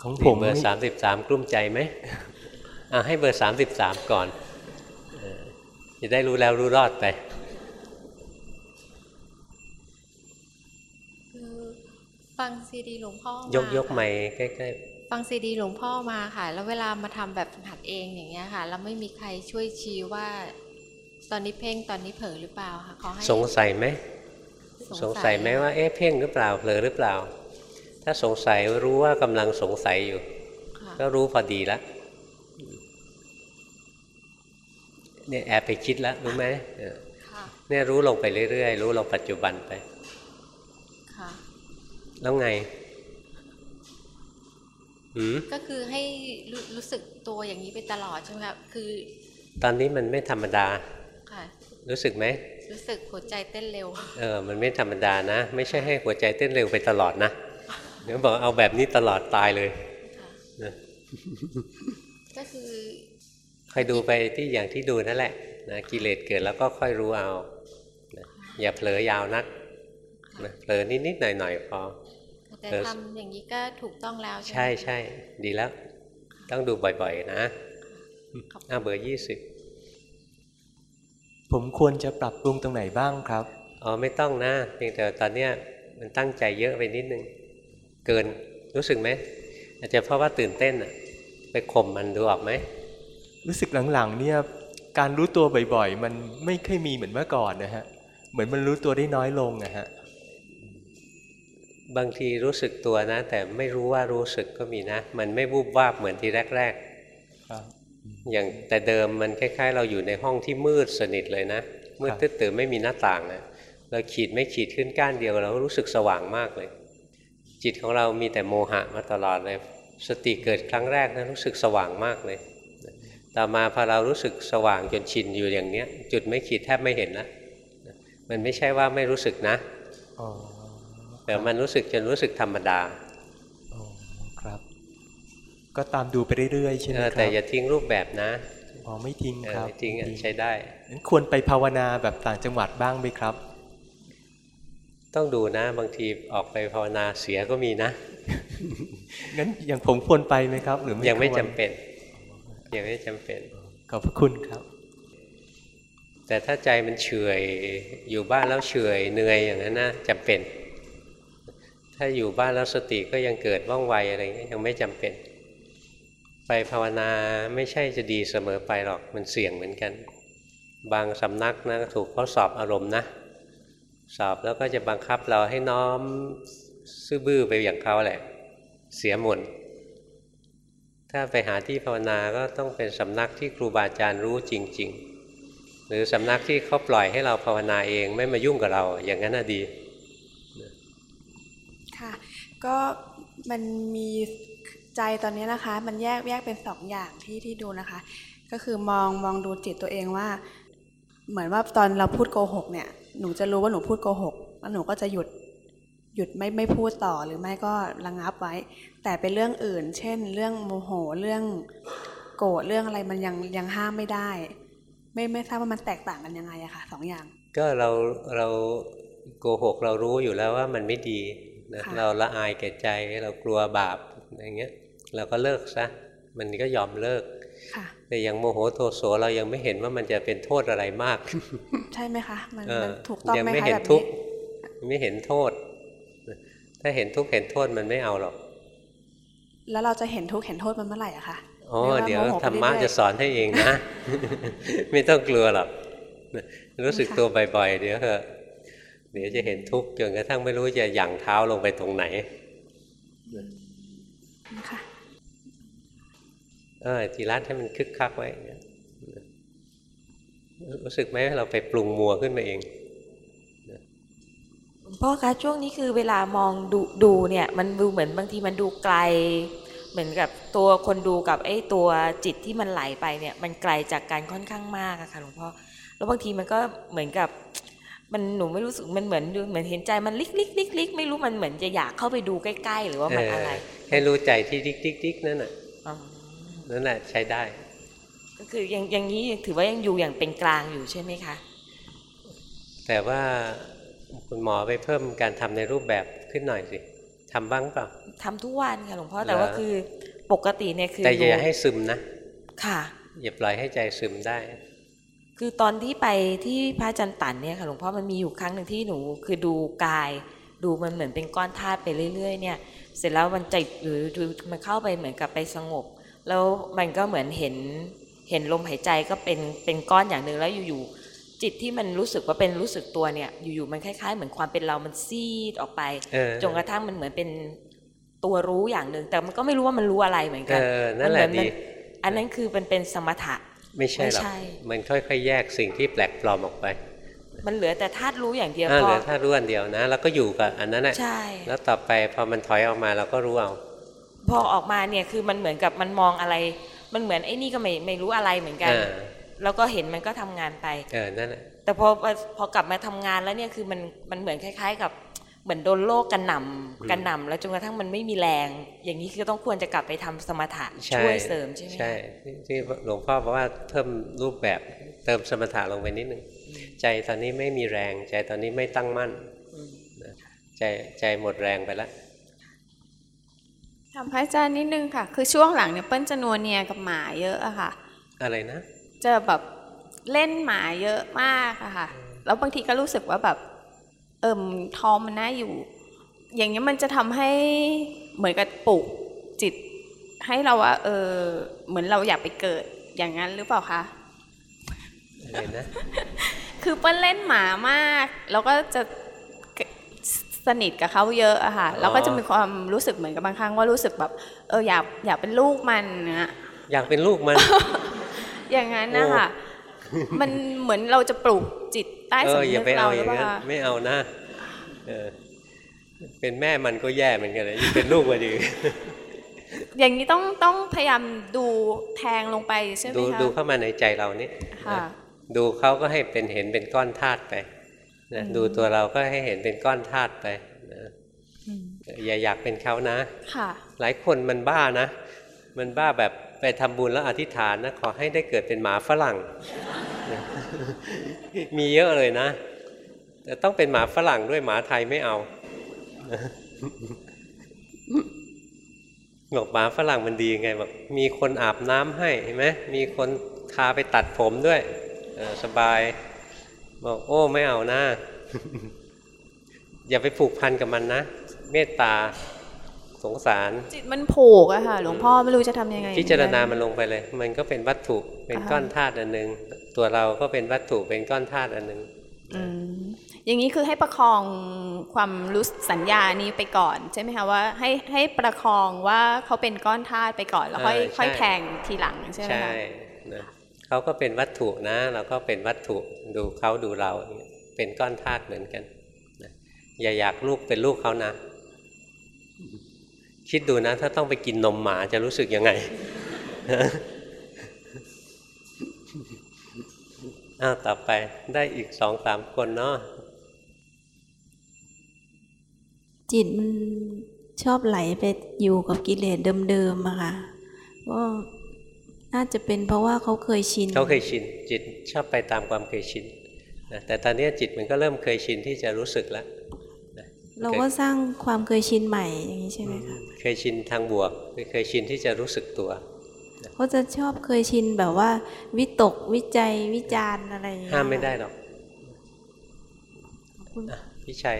Speaker 12: ของผม
Speaker 1: เบอร์
Speaker 12: นี่
Speaker 1: สามสิบสามกลุ้มใจไหมอ่าให้เบอร์สามสิบสามก่อนเออจะได้รู้แล้วรู้รอดไป
Speaker 14: คือฟังซีดีหลวงพ่อย
Speaker 1: กยกไม้ใกล้
Speaker 14: ฟังซีดีหลวงพ่อมาค่ะ แล้วเวลามาทำแบบฝึกหัดเองอย่างเงี้ยค่ะแล้วไม่มีใครช่วยชี้ว่า ตอนนี้เพ่งตอนนี้เผลอหรือเปล่าค่ะขอให้
Speaker 1: ๆสงสัยไหม
Speaker 14: สงสัย
Speaker 1: สงสัยไหมว่าเอ๊ะเพ่งหรือเปล่าเผลอหรือเปล่า ถ้าสงสัยรู้ว่ากำลังสงสัยอยู่
Speaker 14: ค่ะ
Speaker 1: ก็รู้พอดีแล้วเนี่ยแอบไปคิดแล้วรู้ไหมเออ
Speaker 14: ค่ะ
Speaker 1: เนี่ยรู้ลงไปเรื่อยๆ รู้ลงปัจจุบันไป
Speaker 14: ค่ะ
Speaker 1: แล้วไงหืม
Speaker 14: ก็คือให้รู้รู้สึกตัวอย่างนี้ไปตลอดใช่ไหมครับคือ
Speaker 1: ตอนนี้มันไม่ธรรมดา
Speaker 14: ค่ะ
Speaker 1: รู้สึกไหม
Speaker 14: รู้สึกหัวใจเต้นเร็ว
Speaker 1: เออ มันไม่ธรรมดานะ ไม่ใช่ให้หัวใจเต้นเร็วไปตลอดนะ เดี๋ยวบอกเอาแบบนี้ตลอดตายเลยนะ
Speaker 14: ก็คือ
Speaker 1: คอยดูไปที่อย่างที่ดูนั่นแหละนะกิเลสเกิดแล้วก็ค่อยรู้เอานะอย่าเผลอยาวนักนะเผลอนิดๆหน่อยๆพอ
Speaker 14: แต่
Speaker 1: เผลอ
Speaker 14: ทำอย่างนี้ก็ถูกต้องแล้วใช่ไหม
Speaker 1: ใช่ใช่ดีแล้ว ต้องดูบ่อยๆนะอ่าเบอร์ยี่สิบ
Speaker 12: ผมควรจะปรับปรุงตรงไหนบ้างครับ
Speaker 1: อ๋อไม่ต้องนะเพียงแต่ตอนเนี้ยมันตั้งใจเยอะไปนิดนึง เกินรู้สึกไหมอาจจะเพราะว่าตื่นเต้นอะไปข่มมันดูออกไหม
Speaker 12: รู้สึกหลังๆเนี่ยการรู้ตัวบ่อยๆ มันไม่ค่อยมีเหมือนเมื่อก่อนนะฮะเหมือนมันรู้ตัวได้น้อยลงนะฮะ
Speaker 1: บางทีรู้สึกตัวนะ แต่ไม่รู้ว่ารู้สึกก็มีนะ มันไม่วูบวาบเหมือนทีแรก
Speaker 12: ครับ
Speaker 1: ๆ อย่างแต่เดิมมันคล้าย ๆ เราอยู่ในห้องที่มืดสนิทเลยนะ มืด
Speaker 12: ครับ
Speaker 1: ตื้อๆไม่มีหน้าต่างนะเราขีดไม่ขีดขึ้นก้านเดียวเราก็รู้สึกสว่างมากเลย จิตของเรามีแต่โมหะมาตลอดเลย สติเกิดครั้งแรกนะรู้สึกสว่างมากเลยต่อมาพอเรารู้สึกสว่างจนชินอยู่อย่างเนี้ย จุดไม่ขีดแทบไม่เห็นละมันไม่ใช่ว่าไม่รู้สึกนะ
Speaker 12: อ๋อ
Speaker 1: แต่มันรู้สึกจนรู้สึกธรรมดา
Speaker 12: อ๋อครับ ก็ตามดูไปเรื่อยๆใช่ไหม
Speaker 1: เอ
Speaker 12: ค
Speaker 1: อ
Speaker 12: รับ
Speaker 1: แต่อย่าทิ้งรูปแบบนะ
Speaker 12: อ๋อไม่ทิ้ง
Speaker 1: เออ
Speaker 12: ครับ
Speaker 1: ไม่ทิ้งอะ
Speaker 12: ไม่
Speaker 1: ใช้ได้
Speaker 12: งั้นควรไปภาวนาแบบต่างจังหวัดบ้างไหมครับ
Speaker 1: ต้องดูนะบางทีออกไปภาวนาเสียก็มีนะ
Speaker 12: งั้นอย่างผมควรไปไหมครับ หรือไม่
Speaker 1: ยังไม่
Speaker 12: ควร
Speaker 1: จำเป็นยังไม่จำเป็น
Speaker 12: ขอบพระคุณครับ
Speaker 1: แต่ถ้าใจมันเฉอยอยู่บ้านแล้วเฉอยเหนื่อยอย่างนั้นนะจำเป็น ถ้าอยู่บ้านแล้วสติก็ยังเกิดว่องไวอะไรเงี้ยยังไม่จำเป็น ไปภาวนาไม่ใช่จะดีเสมอไปหรอกมันเสี่ยงเหมือนกัน บางสำนักนะถูกเขาสอบอารมณ์นะ สอบแล้วก็จะบังคับเราให้น้อมซื่อบื้อไปอย่างเขาแหละ เสียหมดถ้าไปหาที่ภาวนาก็ต้องเป็นสำนักที่ครูบาอาจารย์รู้จริง ๆ หรือสำนักที่เขาปล่อยให้เราภาวนาเองไม่มายุ่งกับเรา อย่างนั้นน่ะดี
Speaker 15: ค่ะก็มันมี ใจตอนนี้นะคะ มันแยกแยกเป็นสองอย่างที่ที่ดูนะคะ ก็คือมองมองดูจิตตัวเองว่า เหมือนว่าตอนเราพูดโกหกเนี่ยหนูจะรู้ว่าหนูพูดโกหกแล้วหนูก็จะหยุดหยุดไม่ไม่พูดต่อหรือไม่ก็ระงับไว้ แต่เป็นเรื่องอื่น เช่น เรื่องโมโหเรื่องโกรธเรื่องอะไรมันยังยังห้ามไม่ได้ ไม่ไม่ทราบว่ามันแตกต่างกันยังไงอะค่ะสองอย่าง
Speaker 1: ก็เราเราโกหกเรารู้อยู่แล้วว่ามันไม่ดีนะ
Speaker 15: ค่ะ
Speaker 1: เราละอายแก่ใจเรากลัวบาป อย่างเงี้ยเราก็เลิกซะมันก็ยอมเลิก
Speaker 15: ค่ะ
Speaker 1: แต่อย่างโมโหโทโสเรายังไม่เห็นว่ามันจะเป็นโทษอะไรมาก
Speaker 15: ใช่ไหมคะมัน
Speaker 1: เออ
Speaker 15: มันถูกต้อง
Speaker 1: ยัง
Speaker 15: ไหม
Speaker 1: ไม่
Speaker 15: คะ
Speaker 1: เห็น
Speaker 15: แบบ
Speaker 1: ทุ
Speaker 15: นี้
Speaker 1: กข์ไม่เห็นโทษ ถ้าเห็นทุกข์เห็นโทษมันไม่เอาหรอก
Speaker 15: แล้วเราจะเห็นทุกข์เห็นโทษมันเมื่อไหร่อะคะ
Speaker 1: อ๋อ
Speaker 15: ไม่า
Speaker 1: เดี๋ยว
Speaker 15: โโห
Speaker 1: ธรรมะ
Speaker 15: ไปเอยๆ
Speaker 1: จะสอนให้เองนะ ไม่ต้องกลัวหรอกรู้สึกตัวบ่อยๆเดี๋ยวเถอะเดี๋ยวจะเห็นทุกข์จนกระทั่งไม่รู้จะหยั่งเท้าลงไปตรงไหน
Speaker 15: ค่ะ
Speaker 1: เออทีรัตให้มันคึกคักไว้อย่างเงี้ยรู้สึกไหมว่าเราไปปรุงมัวขึ้นมาเอง
Speaker 16: หลวงพ่อคะช่วงนี้คือเวลามองดูดูเนี่ย มันดูเหมือนบางทีมันดูไกล เหมือนกับตัวคนดูกับไอ้ตัวจิตที่มันไหลไปเนี่ย มันไกลจากกันค่อนข้างมากอะค่ะหลวงพ่อแล้วบางทีมันก็เหมือนกับ มันหนูไม่รู้สึกมันเหมือนดูเหมือนเห็นใจมันลิกลิกลิกลิกไม่รู้มันเหมือนจะอยากเข้าไปดูใกล้ ๆ หรือว่ามันอะไร
Speaker 1: เออให้รู้ใจที่ดิกดิกดิกนั่นน่ะ
Speaker 16: อ๋อ
Speaker 1: นั่นแหละใช้ได้
Speaker 16: ก็คือยังอย่างนี้ถือว่ายังอยู่อย่างเป็นกลางอยู่ใช่ไหมคะ
Speaker 1: แต่ว่าคุณหมอไปเพิ่มการทำในรูปแบบขึ้นหน่อยสิทำบ้างเปล่า
Speaker 16: ทำทุกวันค่ะหลวงพ่อ
Speaker 1: เหรอ
Speaker 16: แต่ว่าคือปกติเนี่ยคือ
Speaker 1: แต่อย่า
Speaker 16: ดู
Speaker 1: ให้ซึมนะ
Speaker 16: ค่ะ
Speaker 1: อย่าปล่อยให้ใจซึมได้
Speaker 16: คือตอนที่ไปที่พระอาจันตันเนี่ยค่ะหลวงพ่อมันมีอยู่ครั้งหนึ่งที่หนูคือดูกาย ดูมันเหมือนเป็นก้อนธาตุไปเรื่อย ๆ เนี่ย เสร็จแล้วมันจิตหรือดูมันเข้าไปเหมือนกับไปสงบ แล้วมันก็เหมือนเห็นเห็นลมหายใจก็เป็นเป็นก้อนอย่างหนึ่งแล้วอยู่ๆจิตที่มันรู้สึกว่าเป็นรู้สึกตัวเนี่ย อยู่ๆมันคล้ายๆ เหมือนความเป็นเรามันซีดออกไป
Speaker 1: เออ
Speaker 16: จนกระทั่งมันเหมือนเป็นตัวรู้อย่างหนึ่งแต่มันก็ไม่รู้ว่ามันรู้อะไรเหมือนกั
Speaker 1: เออนั่นแหละ
Speaker 16: มัเมือ
Speaker 1: ดี
Speaker 16: มัอันนั้นคือมันเป็นสมถะ
Speaker 1: ไม่ใช่หรอก
Speaker 16: ไม่ใช่
Speaker 1: มันค่อยๆแยกสิ่งที่แปลกปลอมออกไป
Speaker 16: มันเหลือแต่ธาตุรู้อย่างเดียว
Speaker 1: อ่า
Speaker 16: พ
Speaker 1: เห
Speaker 16: อ
Speaker 1: ลือถ้ารู้อันเดียวนะ แล้วก็อยู่กับอันนั้นแหละ
Speaker 16: ใช่
Speaker 1: แล้วต่อไปพอมันถอยออกมาเราก็รู้เอา
Speaker 16: พอออกมาเนี่ยคือมันเหมือนกับมันมองอะไร มันเหมือนไอ้นี่ก็ไม่ไม่รู้อะไรเหมือนกัน
Speaker 1: อ่า
Speaker 16: แล้วก็เห็นมันก็ทำงานไป
Speaker 1: เออนั่นแหละ
Speaker 16: แต่พอพอกลับมาทำงานแล้วเนี่ยคือมันมันเหมือนคล้าย ๆ กับ เหมือนโดนโลกกันหน่ำกันหน่ำแล้วจนกระทั่งมันไม่มีแรง อย่างนี้คือต้องควรจะกลับไปทำสมถะ
Speaker 1: ใช่
Speaker 16: ช่วยเสริมใช่ไหมคะ
Speaker 1: ใช่ที่ที่หลวงพ่อบอกว่าเพิ่มรูปแบบเติมสมถะลงไปนิดนึงใจตอนนี้ไม่มีแรง ใจตอนนี้ไม่ตั้งมั่นนะใจใจหมดแรงไปแล้ว
Speaker 17: ถามพระอาจารย์นิดนึงค่ะ คือช่วงหลังเนี่ยเปิ้ลจะนัวเนียกับหมาเยอะอะค่ะ
Speaker 1: อะไรนะ
Speaker 17: จะแบบเล่นหมาเยอะมากอะค่ะ แล้วบางทีก็รู้สึกว่าแบบ เอิมท้องมันน่าอยู่ อย่างนี้ยมันจะทำให้เหมือนกับปลุกจิต ให้เราว่า เออ เหมือนเราอยากไปเกิดอย่างนั้นหรือเปล่าคะ
Speaker 1: อะไรนะ
Speaker 17: คือเปิ้ลเล่นหมามาก แล้วก็จะสนิทกับเขาเยอะอะค่ะ
Speaker 1: อ๋อ
Speaker 17: แล้วก็จะมีความรู้สึกเหมือนกับบางครั้งว่ารู้สึกแบบเอออยากอยากเป็นลูกมันนะ
Speaker 1: อยากเป็นลูกมัน
Speaker 17: อย่างนั้นนะคะ มันเหมือนเราจะปลูกจิตใต้
Speaker 1: เอ
Speaker 17: สำ
Speaker 1: อ
Speaker 17: นึ
Speaker 1: อย่ากไป
Speaker 17: เรา
Speaker 1: เอา
Speaker 17: ห
Speaker 1: อ
Speaker 17: รือย่างเปล่า
Speaker 1: นั้น
Speaker 17: คะ
Speaker 1: ไม่เอานะเออเป็นแม่มันก็แย่เหมือนกันเลยยิ่งเป็นลูกมาดี
Speaker 17: อย่างนี้ต้องต้องพยายามดูแทงลงไปใช่ไหม
Speaker 1: ดู
Speaker 17: คะ
Speaker 1: ดูเข้ามาในใจเรานี่
Speaker 17: ค่ะ
Speaker 1: นะดูเขาก็ให้เป็นเห็นเป็นก้อนธาตุไปนะ
Speaker 17: อืม
Speaker 1: ดูตัวเราก็ให้เห็นเป็นก้อนธาตุไปนะอย่าอยากเป็นเขานะ
Speaker 17: ค่ะ
Speaker 1: หลายคนมันบ้านะ มันบ้าแบบ ไปทำบุญแล้วอธิษฐานนะขอให้ได้เกิดเป็นหมาฝรั่ง มีเยอะเลยนะ แต่ต้องเป็นหมาฝรั่งด้วยหมาไทยไม่เอาบอกหมาฝรั่งมันดียังไงบอกมีคนอาบน้ำให้เห็นไหมมีคนพาไปตัดผมด้วยอสบาย บอกโอ้ไม่เอานะ อย่าไปผูกพันกับมันนะ เมตตา สงสาร
Speaker 17: จิตมันผูกอะค่ะ หลวงพ่อไม่รู้จะทำยังไง
Speaker 1: พิจารณามันลงไปเลย มันก็เป็นวัตถุเป็น
Speaker 17: อ่าฮะ
Speaker 1: ก้อนธาตุอันหนึ่งตัวเราก็เป็นวัตถุเป็นก้อนธาตุอันหนึ่ง
Speaker 17: อืมอย่างนี้คือให้ประคองความรู้สัญญานี้ไปก่อน ใช่ไหมคะว่าให้ให้ประคองว่าเขาเป็นก้อนธาตุไปก่อนแล้วค่อย
Speaker 1: เออใช่
Speaker 17: ค่อยแทงทีหลังใช่ไหม
Speaker 1: ใช่
Speaker 17: คะ
Speaker 1: นะเขาก็เป็นวัตถุนะเราก็เป็นวัตถุดูเขาดูเราอย่างเงี้ยเป็นก้อนธาตุเหมือนกันนะอย่าอยากลูกเป็นลูกเขานะ คิดดูนะ ถ้าต้องไปกินนมหมาจะรู้สึกยังไงอ้าวต่อไปได้อีกสองสามคนเนาะ
Speaker 18: จิตมันชอบไหลไปอยู่กับกิเลสเดิมๆอะค่ะก็น่าจะเป็นเพราะว่าเขาเคยชิน
Speaker 1: เขาเคยชิน จิตชอบไปตามความเคยชินนะแต่ตอนนี้จิตมันก็เริ่มเคยชินที่จะรู้สึกแล้ว
Speaker 18: เราก็สร้างความเคยชินใหม่อย่างนี้ใช่ไหมคะ
Speaker 1: เคยชินทางบวกคือเคยชินที่จะรู้สึกตัว
Speaker 18: เขาจะชอบเคยชินแบบว่า วิตกวิจัยวิจารณ์อะไรอย่างเงี้ย
Speaker 1: ห้ามไม่ได้หรอก
Speaker 18: ขอบคุณ
Speaker 1: อะพี่ชัย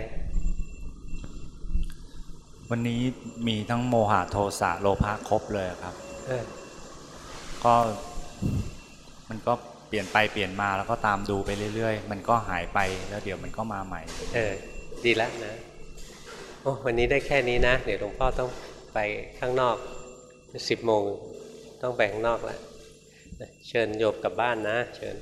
Speaker 19: วันนี้มีทั้งโมหะโทสะโลภะครบเลยครับ
Speaker 1: เออ
Speaker 19: ก็มันก็เปลี่ยนไปเปลี่ยนมาแล้วก็ตามดูไปเรื่อย ๆ มันก็หายไปแล้วเดี๋ยวมันก็มาใหม่
Speaker 1: เออ ดีแล้วนะโอ้ วันนี้ได้แค่นี้นะ เดี๋ยวหลวงพ่อต้องไปข้างนอกสิบโมงต้องไปข้างนอกแล้วเชิญโยบกลับบ้านนะ เชิญ